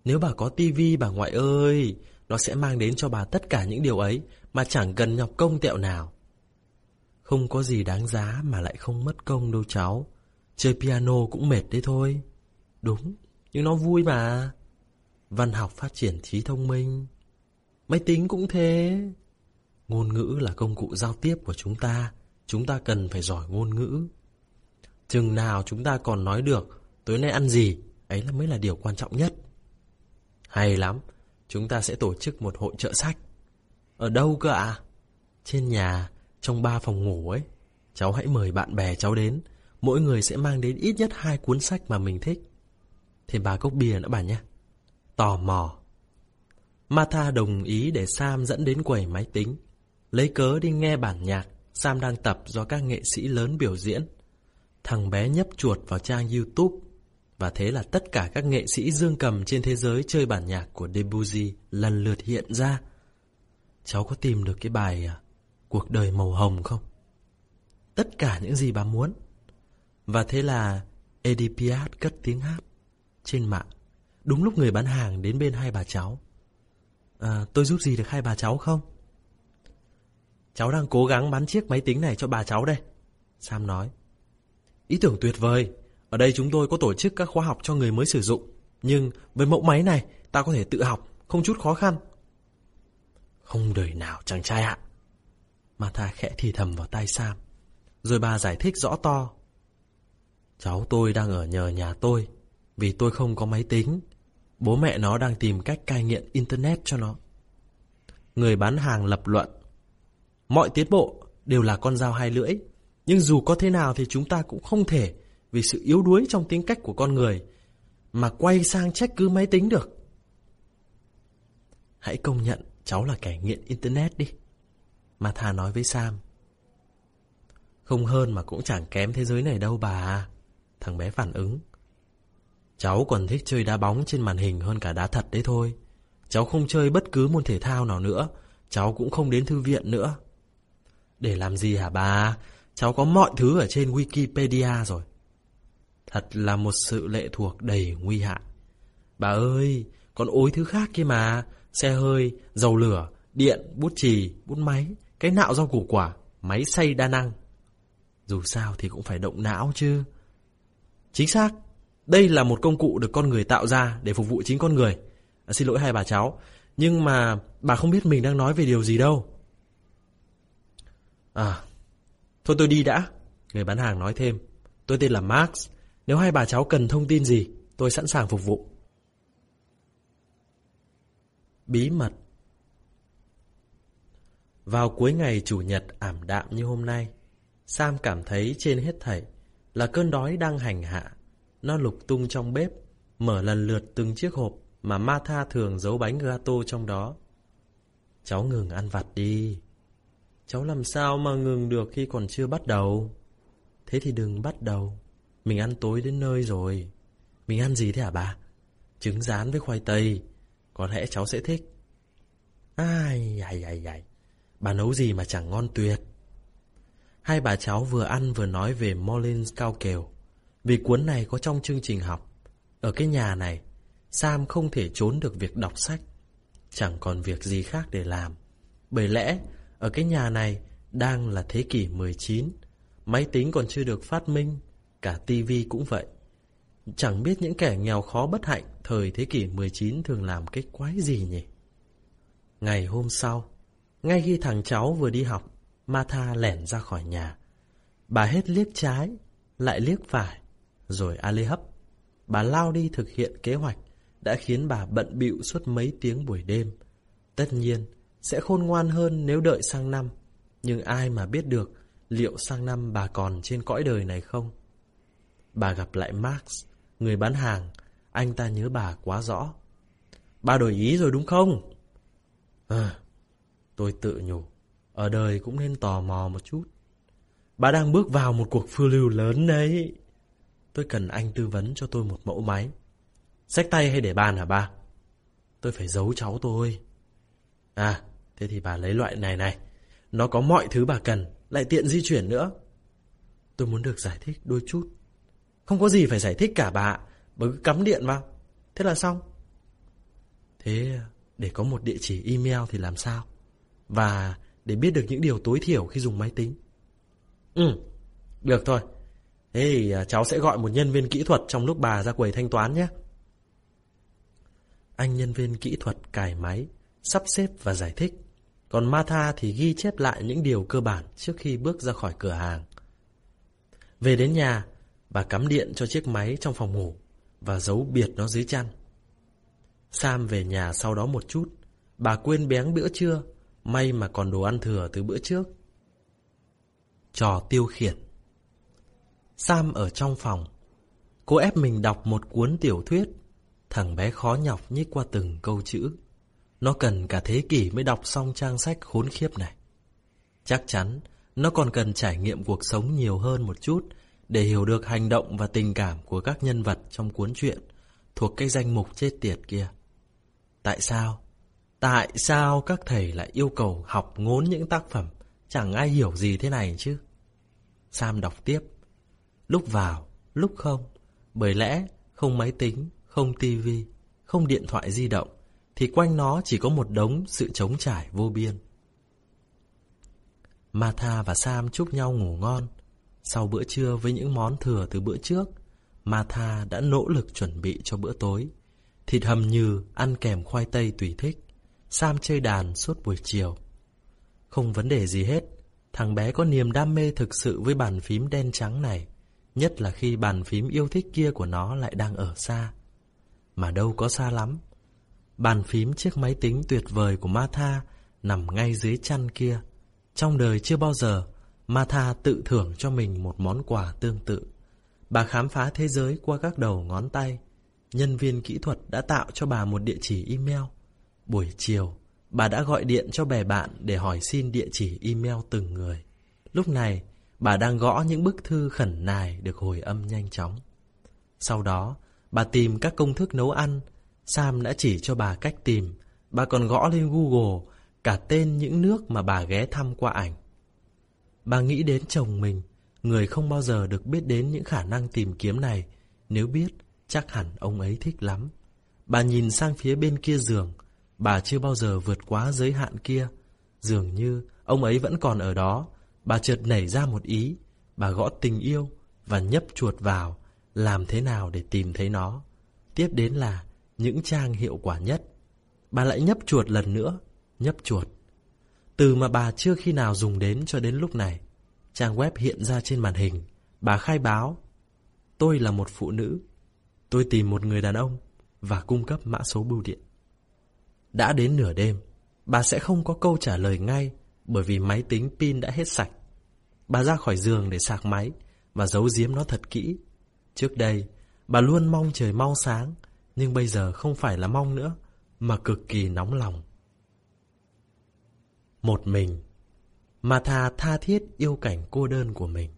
Nếu bà có tivi bà ngoại ơi, nó sẽ mang đến cho bà tất cả những điều ấy mà chẳng cần nhọc công tẹo nào. Không có gì đáng giá mà lại không mất công đâu cháu. Chơi piano cũng mệt đấy thôi. Đúng, nhưng nó vui mà. Văn học phát triển trí thông minh. Máy tính cũng thế. Ngôn ngữ là công cụ giao tiếp của chúng ta. Chúng ta cần phải giỏi ngôn ngữ. Chừng nào chúng ta còn nói được tối nay ăn gì, ấy là mới là điều quan trọng nhất. Hay lắm, chúng ta sẽ tổ chức một hội trợ sách. Ở đâu cơ ạ? À? Trên nhà, trong ba phòng ngủ ấy. Cháu hãy mời bạn bè cháu đến, mỗi người sẽ mang đến ít nhất hai cuốn sách mà mình thích. Thêm ba cốc bia nữa bà nhé. Tò mò. Martha đồng ý để Sam dẫn đến quầy máy tính. Lấy cớ đi nghe bản nhạc Sam đang tập do các nghệ sĩ lớn biểu diễn. Thằng bé nhấp chuột vào trang YouTube và thế là tất cả các nghệ sĩ dương cầm trên thế giới chơi bản nhạc của Debussy lần lượt hiện ra. Cháu có tìm được cái bài à, Cuộc đời màu hồng không? Tất cả những gì bà muốn. Và thế là Edith Piaf cất tiếng hát trên mạng. Đúng lúc người bán hàng đến bên hai bà cháu. À, tôi giúp gì được hai bà cháu không? Cháu đang cố gắng bán chiếc máy tính này cho bà cháu đây. Sam nói. Ý tưởng tuyệt vời. Ở đây chúng tôi có tổ chức các khóa học cho người mới sử dụng. Nhưng với mẫu máy này, ta có thể tự học, không chút khó khăn. Không đời nào chàng trai ạ. Martha khẽ thì thầm vào tai Sam. Rồi bà giải thích rõ to. Cháu tôi đang ở nhờ nhà tôi. Vì tôi không có máy tính, bố mẹ nó đang tìm cách cai nghiện Internet cho nó. Người bán hàng lập luận. Mọi tiến bộ đều là con dao hai lưỡi. Nhưng dù có thế nào thì chúng ta cũng không thể vì sự yếu đuối trong tính cách của con người mà quay sang trách cứ máy tính được. Hãy công nhận cháu là kẻ nghiện Internet đi. Martha nói với Sam. Không hơn mà cũng chẳng kém thế giới này đâu bà. Thằng bé phản ứng. Cháu còn thích chơi đá bóng trên màn hình hơn cả đá thật đấy thôi. Cháu không chơi bất cứ môn thể thao nào nữa. Cháu cũng không đến thư viện nữa. Để làm gì hả bà? Cháu có mọi thứ ở trên Wikipedia rồi. Thật là một sự lệ thuộc đầy nguy hại. Bà ơi, còn ối thứ khác kia mà. Xe hơi, dầu lửa, điện, bút chì, bút máy, cái nạo rau củ quả, máy xay đa năng. Dù sao thì cũng phải động não chứ. Chính xác, đây là một công cụ được con người tạo ra để phục vụ chính con người. À, xin lỗi hai bà cháu, nhưng mà bà không biết mình đang nói về điều gì đâu. À, thôi tôi đi đã. Người bán hàng nói thêm. Tôi tên là Max. Nếu hai bà cháu cần thông tin gì, tôi sẵn sàng phục vụ. Bí mật Vào cuối ngày Chủ nhật ảm đạm như hôm nay, Sam cảm thấy trên hết thảy là cơn đói đang hành hạ. Nó lục tung trong bếp, mở lần lượt từng chiếc hộp mà Martha thường giấu bánh gato trong đó. Cháu ngừng ăn vặt đi. Cháu làm sao mà ngừng được khi còn chưa bắt đầu? Thế thì đừng bắt đầu. Mình ăn tối đến nơi rồi. Mình ăn gì thế hả bà? Trứng rán với khoai tây. Có lẽ cháu sẽ thích. Ai, ai, ai, ai. Bà nấu gì mà chẳng ngon tuyệt. Hai bà cháu vừa ăn vừa nói về Molins cao kèo. Vì cuốn này có trong chương trình học. Ở cái nhà này, Sam không thể trốn được việc đọc sách. Chẳng còn việc gì khác để làm. Bởi lẽ, ở cái nhà này đang là thế kỷ 19. Máy tính còn chưa được phát minh, cả tivi cũng vậy. Chẳng biết những kẻ nghèo khó bất hạnh thời thế kỷ 19 thường làm cái quái gì nhỉ? Ngày hôm sau, ngay khi thằng cháu vừa đi học, Martha lẻn ra khỏi nhà. Bà hết liếc trái, lại liếc phải, rồi a lê hấp. Bà lao đi thực hiện kế hoạch đã khiến bà bận bịu suốt mấy tiếng buổi đêm. Tất nhiên, sẽ khôn ngoan hơn nếu đợi sang năm. Nhưng ai mà biết được liệu sang năm bà còn trên cõi đời này không? Bà gặp lại Max, người bán hàng, anh ta nhớ bà quá rõ. Bà đổi ý rồi đúng không? À, tôi tự nhủ, ở đời cũng nên tò mò một chút. Bà đang bước vào một cuộc phiêu lưu lớn đấy. Tôi cần anh tư vấn cho tôi một mẫu máy. Xách tay hay để bàn hả ba? Tôi phải giấu cháu tôi. À, thế thì bà lấy loại này này. Nó có mọi thứ bà cần, lại tiện di chuyển nữa. Tôi muốn được giải thích đôi chút. Không có gì phải giải thích cả bà Bà cứ cắm điện vào. Thế là xong. Thế để có một địa chỉ email thì làm sao? Và để biết được những điều tối thiểu khi dùng máy tính. Ừ Được thôi. Thế thì à, cháu sẽ gọi một nhân viên kỹ thuật Trong lúc bà ra quầy thanh toán nhé. Anh nhân viên kỹ thuật cài máy Sắp xếp và giải thích. Còn Martha thì ghi chép lại những điều cơ bản Trước khi bước ra khỏi cửa hàng Về đến nhà Bà cắm điện cho chiếc máy trong phòng ngủ và giấu biệt nó dưới chăn. Sam về nhà sau đó một chút, bà quên bén bữa trưa, may mà còn đồ ăn thừa từ bữa trước. Trò tiêu khiển Sam ở trong phòng, cô ép mình đọc một cuốn tiểu thuyết, thằng bé khó nhọc nhích qua từng câu chữ. Nó cần cả thế kỷ mới đọc xong trang sách khốn khiếp này. Chắc chắn, nó còn cần trải nghiệm cuộc sống nhiều hơn một chút để hiểu được hành động và tình cảm của các nhân vật trong cuốn truyện thuộc cái danh mục chết tiệt kia. Tại sao? Tại sao các thầy lại yêu cầu học ngốn những tác phẩm chẳng ai hiểu gì thế này chứ? Sam đọc tiếp. Lúc vào, lúc không. Bởi lẽ không máy tính, không tivi, không điện thoại di động, thì quanh nó chỉ có một đống sự trống trải vô biên. Martha và Sam chúc nhau ngủ ngon. Sau bữa trưa với những món thừa từ bữa trước, Martha đã nỗ lực chuẩn bị cho bữa tối. Thịt hầm nhừ ăn kèm khoai tây tùy thích. Sam chơi đàn suốt buổi chiều. Không vấn đề gì hết, thằng bé có niềm đam mê thực sự với bàn phím đen trắng này. Nhất là khi bàn phím yêu thích kia của nó lại đang ở xa. Mà đâu có xa lắm. Bàn phím chiếc máy tính tuyệt vời của Martha nằm ngay dưới chăn kia. Trong đời chưa bao giờ Martha tự thưởng cho mình một món quà tương tự. Bà khám phá thế giới qua các đầu ngón tay. Nhân viên kỹ thuật đã tạo cho bà một địa chỉ email. Buổi chiều, bà đã gọi điện cho bè bạn để hỏi xin địa chỉ email từng người. Lúc này, bà đang gõ những bức thư khẩn nài được hồi âm nhanh chóng. Sau đó, bà tìm các công thức nấu ăn. Sam đã chỉ cho bà cách tìm. Bà còn gõ lên Google cả tên những nước mà bà ghé thăm qua ảnh. Bà nghĩ đến chồng mình, người không bao giờ được biết đến những khả năng tìm kiếm này. Nếu biết, chắc hẳn ông ấy thích lắm. Bà nhìn sang phía bên kia giường, bà chưa bao giờ vượt quá giới hạn kia. Dường như ông ấy vẫn còn ở đó, bà chợt nảy ra một ý, bà gõ tình yêu và nhấp chuột vào, làm thế nào để tìm thấy nó. Tiếp đến là những trang hiệu quả nhất. Bà lại nhấp chuột lần nữa, nhấp chuột. Từ mà bà chưa khi nào dùng đến cho đến lúc này. Trang web hiện ra trên màn hình. Bà khai báo. Tôi là một phụ nữ. Tôi tìm một người đàn ông và cung cấp mã số bưu điện. Đã đến nửa đêm, bà sẽ không có câu trả lời ngay bởi vì máy tính pin đã hết sạch. Bà ra khỏi giường để sạc máy và giấu giếm nó thật kỹ. Trước đây, bà luôn mong trời mau sáng, nhưng bây giờ không phải là mong nữa, mà cực kỳ nóng lòng. Một mình, mà thà tha thiết yêu cảnh cô đơn của mình.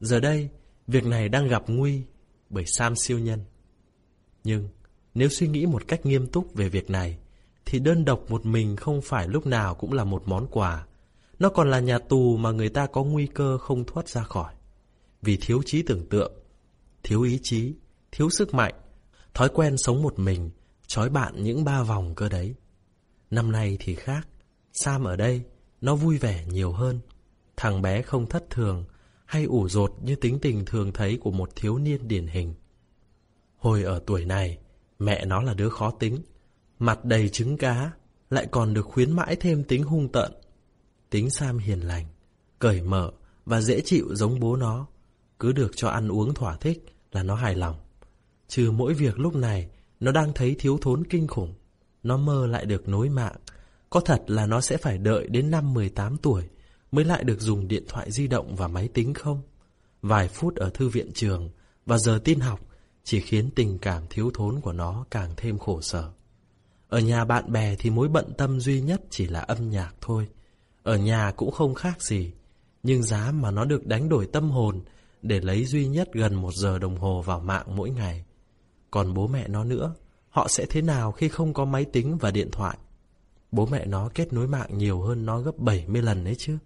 Giờ đây, việc này đang gặp nguy bởi Sam siêu nhân. Nhưng, nếu suy nghĩ một cách nghiêm túc về việc này, thì đơn độc một mình không phải lúc nào cũng là một món quà. Nó còn là nhà tù mà người ta có nguy cơ không thoát ra khỏi. Vì thiếu trí tưởng tượng, thiếu ý chí, thiếu sức mạnh, thói quen sống một mình, trói bạn những ba vòng cơ đấy. Năm nay thì khác, Sam ở đây, nó vui vẻ nhiều hơn. Thằng bé không thất thường, hay ủ rột như tính tình thường thấy của một thiếu niên điển hình. Hồi ở tuổi này, mẹ nó là đứa khó tính, mặt đầy trứng cá, lại còn được khuyến mãi thêm tính hung tợn. Tính Sam hiền lành, cởi mở và dễ chịu giống bố nó, cứ được cho ăn uống thỏa thích là nó hài lòng. Trừ mỗi việc lúc này, nó đang thấy thiếu thốn kinh khủng. Nó mơ lại được nối mạng, có thật là nó sẽ phải đợi đến năm 18 tuổi mới lại được dùng điện thoại di động và máy tính không? Vài phút ở thư viện trường và giờ tin học chỉ khiến tình cảm thiếu thốn của nó càng thêm khổ sở. Ở nhà bạn bè thì mối bận tâm duy nhất chỉ là âm nhạc thôi. Ở nhà cũng không khác gì, nhưng giá mà nó được đánh đổi tâm hồn để lấy duy nhất gần một giờ đồng hồ vào mạng mỗi ngày. Còn bố mẹ nó nữa, họ sẽ thế nào khi không có máy tính và điện thoại? Bố mẹ nó kết nối mạng nhiều hơn nó gấp 70 lần đấy chứ.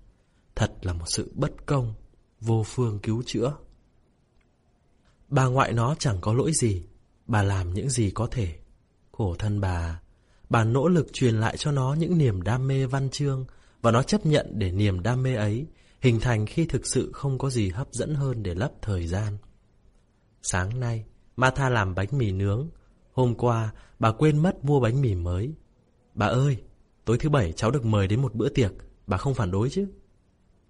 Thật là một sự bất công, vô phương cứu chữa. Bà ngoại nó chẳng có lỗi gì, bà làm những gì có thể. Khổ thân bà, bà nỗ lực truyền lại cho nó những niềm đam mê văn chương và nó chấp nhận để niềm đam mê ấy hình thành khi thực sự không có gì hấp dẫn hơn để lấp thời gian. Sáng nay, Martha làm bánh mì nướng. Hôm qua, bà quên mất mua bánh mì mới. Bà ơi, Tối thứ bảy cháu được mời đến một bữa tiệc. Bà không phản đối chứ?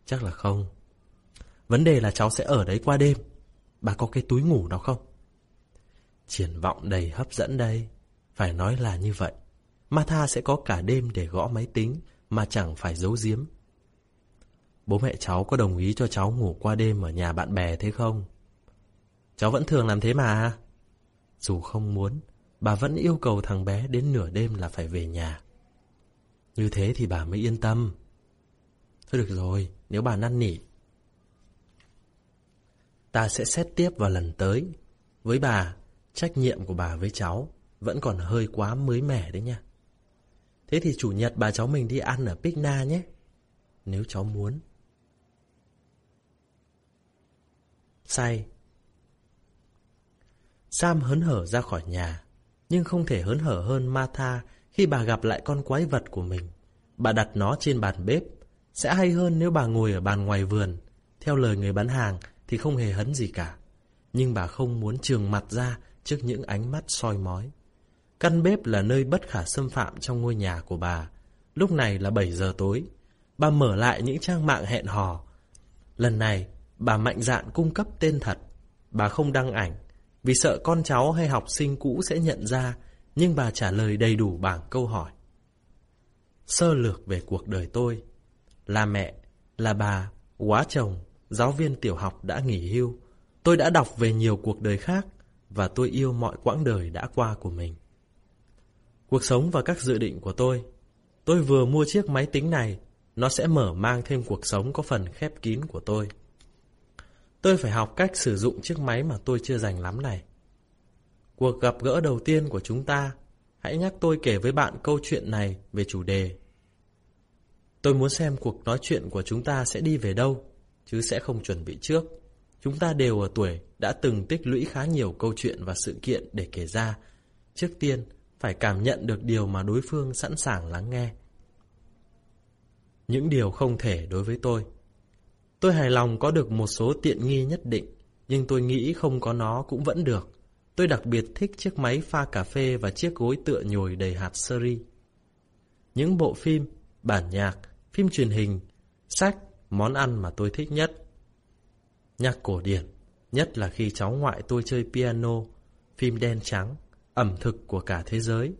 Chắc là không. Vấn đề là cháu sẽ ở đấy qua đêm. Bà có cái túi ngủ nào không? Triển vọng đầy hấp dẫn đây. Phải nói là như vậy. Martha sẽ có cả đêm để gõ máy tính Mà chẳng phải giấu giếm. Bố mẹ cháu có đồng ý cho cháu ngủ qua đêm Ở nhà bạn bè thế không? Cháu vẫn thường làm thế mà Dù không muốn Bà vẫn yêu cầu thằng bé đến nửa đêm là phải về nhà như thế thì bà mới yên tâm. Thôi được rồi, nếu bà năn nỉ. Ta sẽ xét tiếp vào lần tới. Với bà, trách nhiệm của bà với cháu vẫn còn hơi quá mới mẻ đấy nha. Thế thì chủ nhật bà cháu mình đi ăn ở Picna nhé. Nếu cháu muốn. Say Sam hớn hở ra khỏi nhà, nhưng không thể hớn hở hơn Martha khi bà gặp lại con quái vật của mình. Bà đặt nó trên bàn bếp. Sẽ hay hơn nếu bà ngồi ở bàn ngoài vườn. Theo lời người bán hàng thì không hề hấn gì cả. Nhưng bà không muốn trường mặt ra trước những ánh mắt soi mói. Căn bếp là nơi bất khả xâm phạm trong ngôi nhà của bà. Lúc này là 7 giờ tối. Bà mở lại những trang mạng hẹn hò. Lần này, bà mạnh dạn cung cấp tên thật. bà không đăng ảnh, vì sợ con cháu hay học sinh cũ sẽ nhận ra, nhưng bà trả lời đầy đủ bảng câu hỏi. Sơ lược về cuộc đời tôi, là mẹ, là bà, quá chồng, giáo viên tiểu học đã nghỉ hưu. Tôi đã đọc về nhiều cuộc đời khác và tôi yêu mọi quãng đời đã qua của mình. Cuộc sống và các dự định của tôi. Tôi vừa mua chiếc máy tính này, nó sẽ mở mang thêm cuộc sống có phần khép kín của tôi. Tôi phải học cách sử dụng chiếc máy mà tôi chưa dành lắm này. Cuộc gặp gỡ đầu tiên của chúng ta, hãy nhắc tôi kể với bạn câu chuyện này về chủ đề. Tôi muốn xem cuộc nói chuyện của chúng ta sẽ đi về đâu, chứ sẽ không chuẩn bị trước. Chúng ta đều ở tuổi đã từng tích lũy khá nhiều câu chuyện và sự kiện để kể ra. Trước tiên, phải cảm nhận được điều mà đối phương sẵn sàng lắng nghe. Những điều không thể đối với tôi. Tôi hài lòng có được một số tiện nghi nhất định, nhưng tôi nghĩ không có nó cũng vẫn được. Tôi đặc biệt thích chiếc máy pha cà phê và chiếc gối tựa nhồi đầy hạt seri. Những bộ phim, bản nhạc, phim truyền hình, sách, món ăn mà tôi thích nhất. Nhạc cổ điển, nhất là khi cháu ngoại tôi chơi piano, phim đen trắng, ẩm thực của cả thế giới.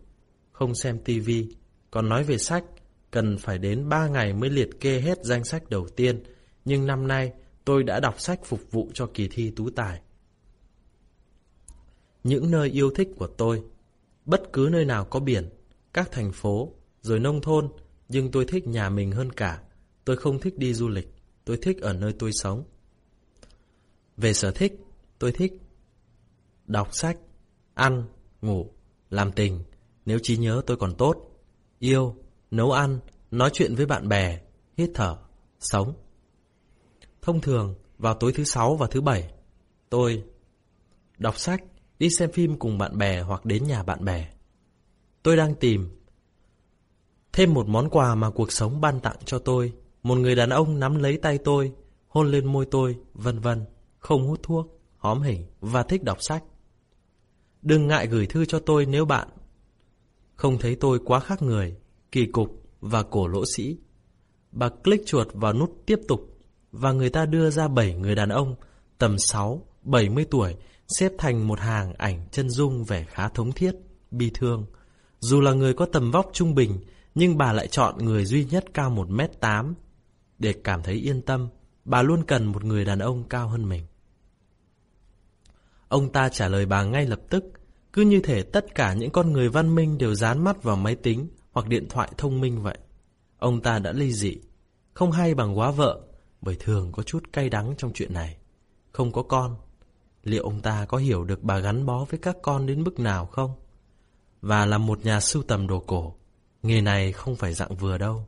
Không xem tivi, còn nói về sách, cần phải đến 3 ngày mới liệt kê hết danh sách đầu tiên, nhưng năm nay tôi đã đọc sách phục vụ cho kỳ thi tú tài. Những nơi yêu thích của tôi, bất cứ nơi nào có biển, các thành phố, rồi nông thôn, nhưng tôi thích nhà mình hơn cả. Tôi không thích đi du lịch, tôi thích ở nơi tôi sống. Về sở thích, tôi thích đọc sách, ăn, ngủ, làm tình, nếu trí nhớ tôi còn tốt, yêu, nấu ăn, nói chuyện với bạn bè, hít thở, sống. Thông thường, vào tối thứ sáu và thứ bảy, tôi đọc sách, đi xem phim cùng bạn bè hoặc đến nhà bạn bè. Tôi đang tìm thêm một món quà mà cuộc sống ban tặng cho tôi. Một người đàn ông nắm lấy tay tôi, hôn lên môi tôi, vân vân, không hút thuốc, hóm hỉnh và thích đọc sách. Đừng ngại gửi thư cho tôi nếu bạn không thấy tôi quá khác người, kỳ cục và cổ lỗ sĩ. Bà click chuột vào nút tiếp tục và người ta đưa ra 7 người đàn ông tầm 6, 70 tuổi xếp thành một hàng ảnh chân dung vẻ khá thống thiết, bi thương. Dù là người có tầm vóc trung bình, nhưng bà lại chọn người duy nhất cao 1m8. Để cảm thấy yên tâm, bà luôn cần một người đàn ông cao hơn mình. Ông ta trả lời bà ngay lập tức, cứ như thể tất cả những con người văn minh đều dán mắt vào máy tính hoặc điện thoại thông minh vậy. Ông ta đã ly dị, không hay bằng quá vợ, bởi thường có chút cay đắng trong chuyện này. Không có con, liệu ông ta có hiểu được bà gắn bó với các con đến mức nào không? Và là một nhà sưu tầm đồ cổ, nghề này không phải dạng vừa đâu.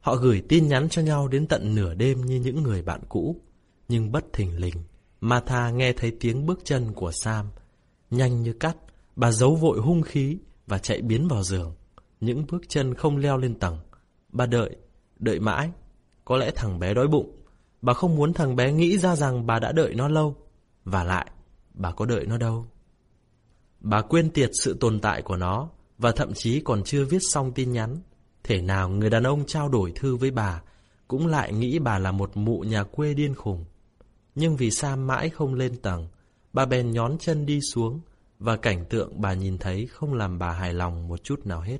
Họ gửi tin nhắn cho nhau đến tận nửa đêm như những người bạn cũ, nhưng bất thình lình, Martha nghe thấy tiếng bước chân của Sam. Nhanh như cắt, bà giấu vội hung khí và chạy biến vào giường. Những bước chân không leo lên tầng. Bà đợi, đợi mãi. Có lẽ thằng bé đói bụng. Bà không muốn thằng bé nghĩ ra rằng bà đã đợi nó lâu. Và lại, bà có đợi nó đâu. Bà quên tiệt sự tồn tại của nó và thậm chí còn chưa viết xong tin nhắn. Thể nào người đàn ông trao đổi thư với bà cũng lại nghĩ bà là một mụ nhà quê điên khùng. Nhưng vì Sam mãi không lên tầng, bà bèn nhón chân đi xuống và cảnh tượng bà nhìn thấy không làm bà hài lòng một chút nào hết.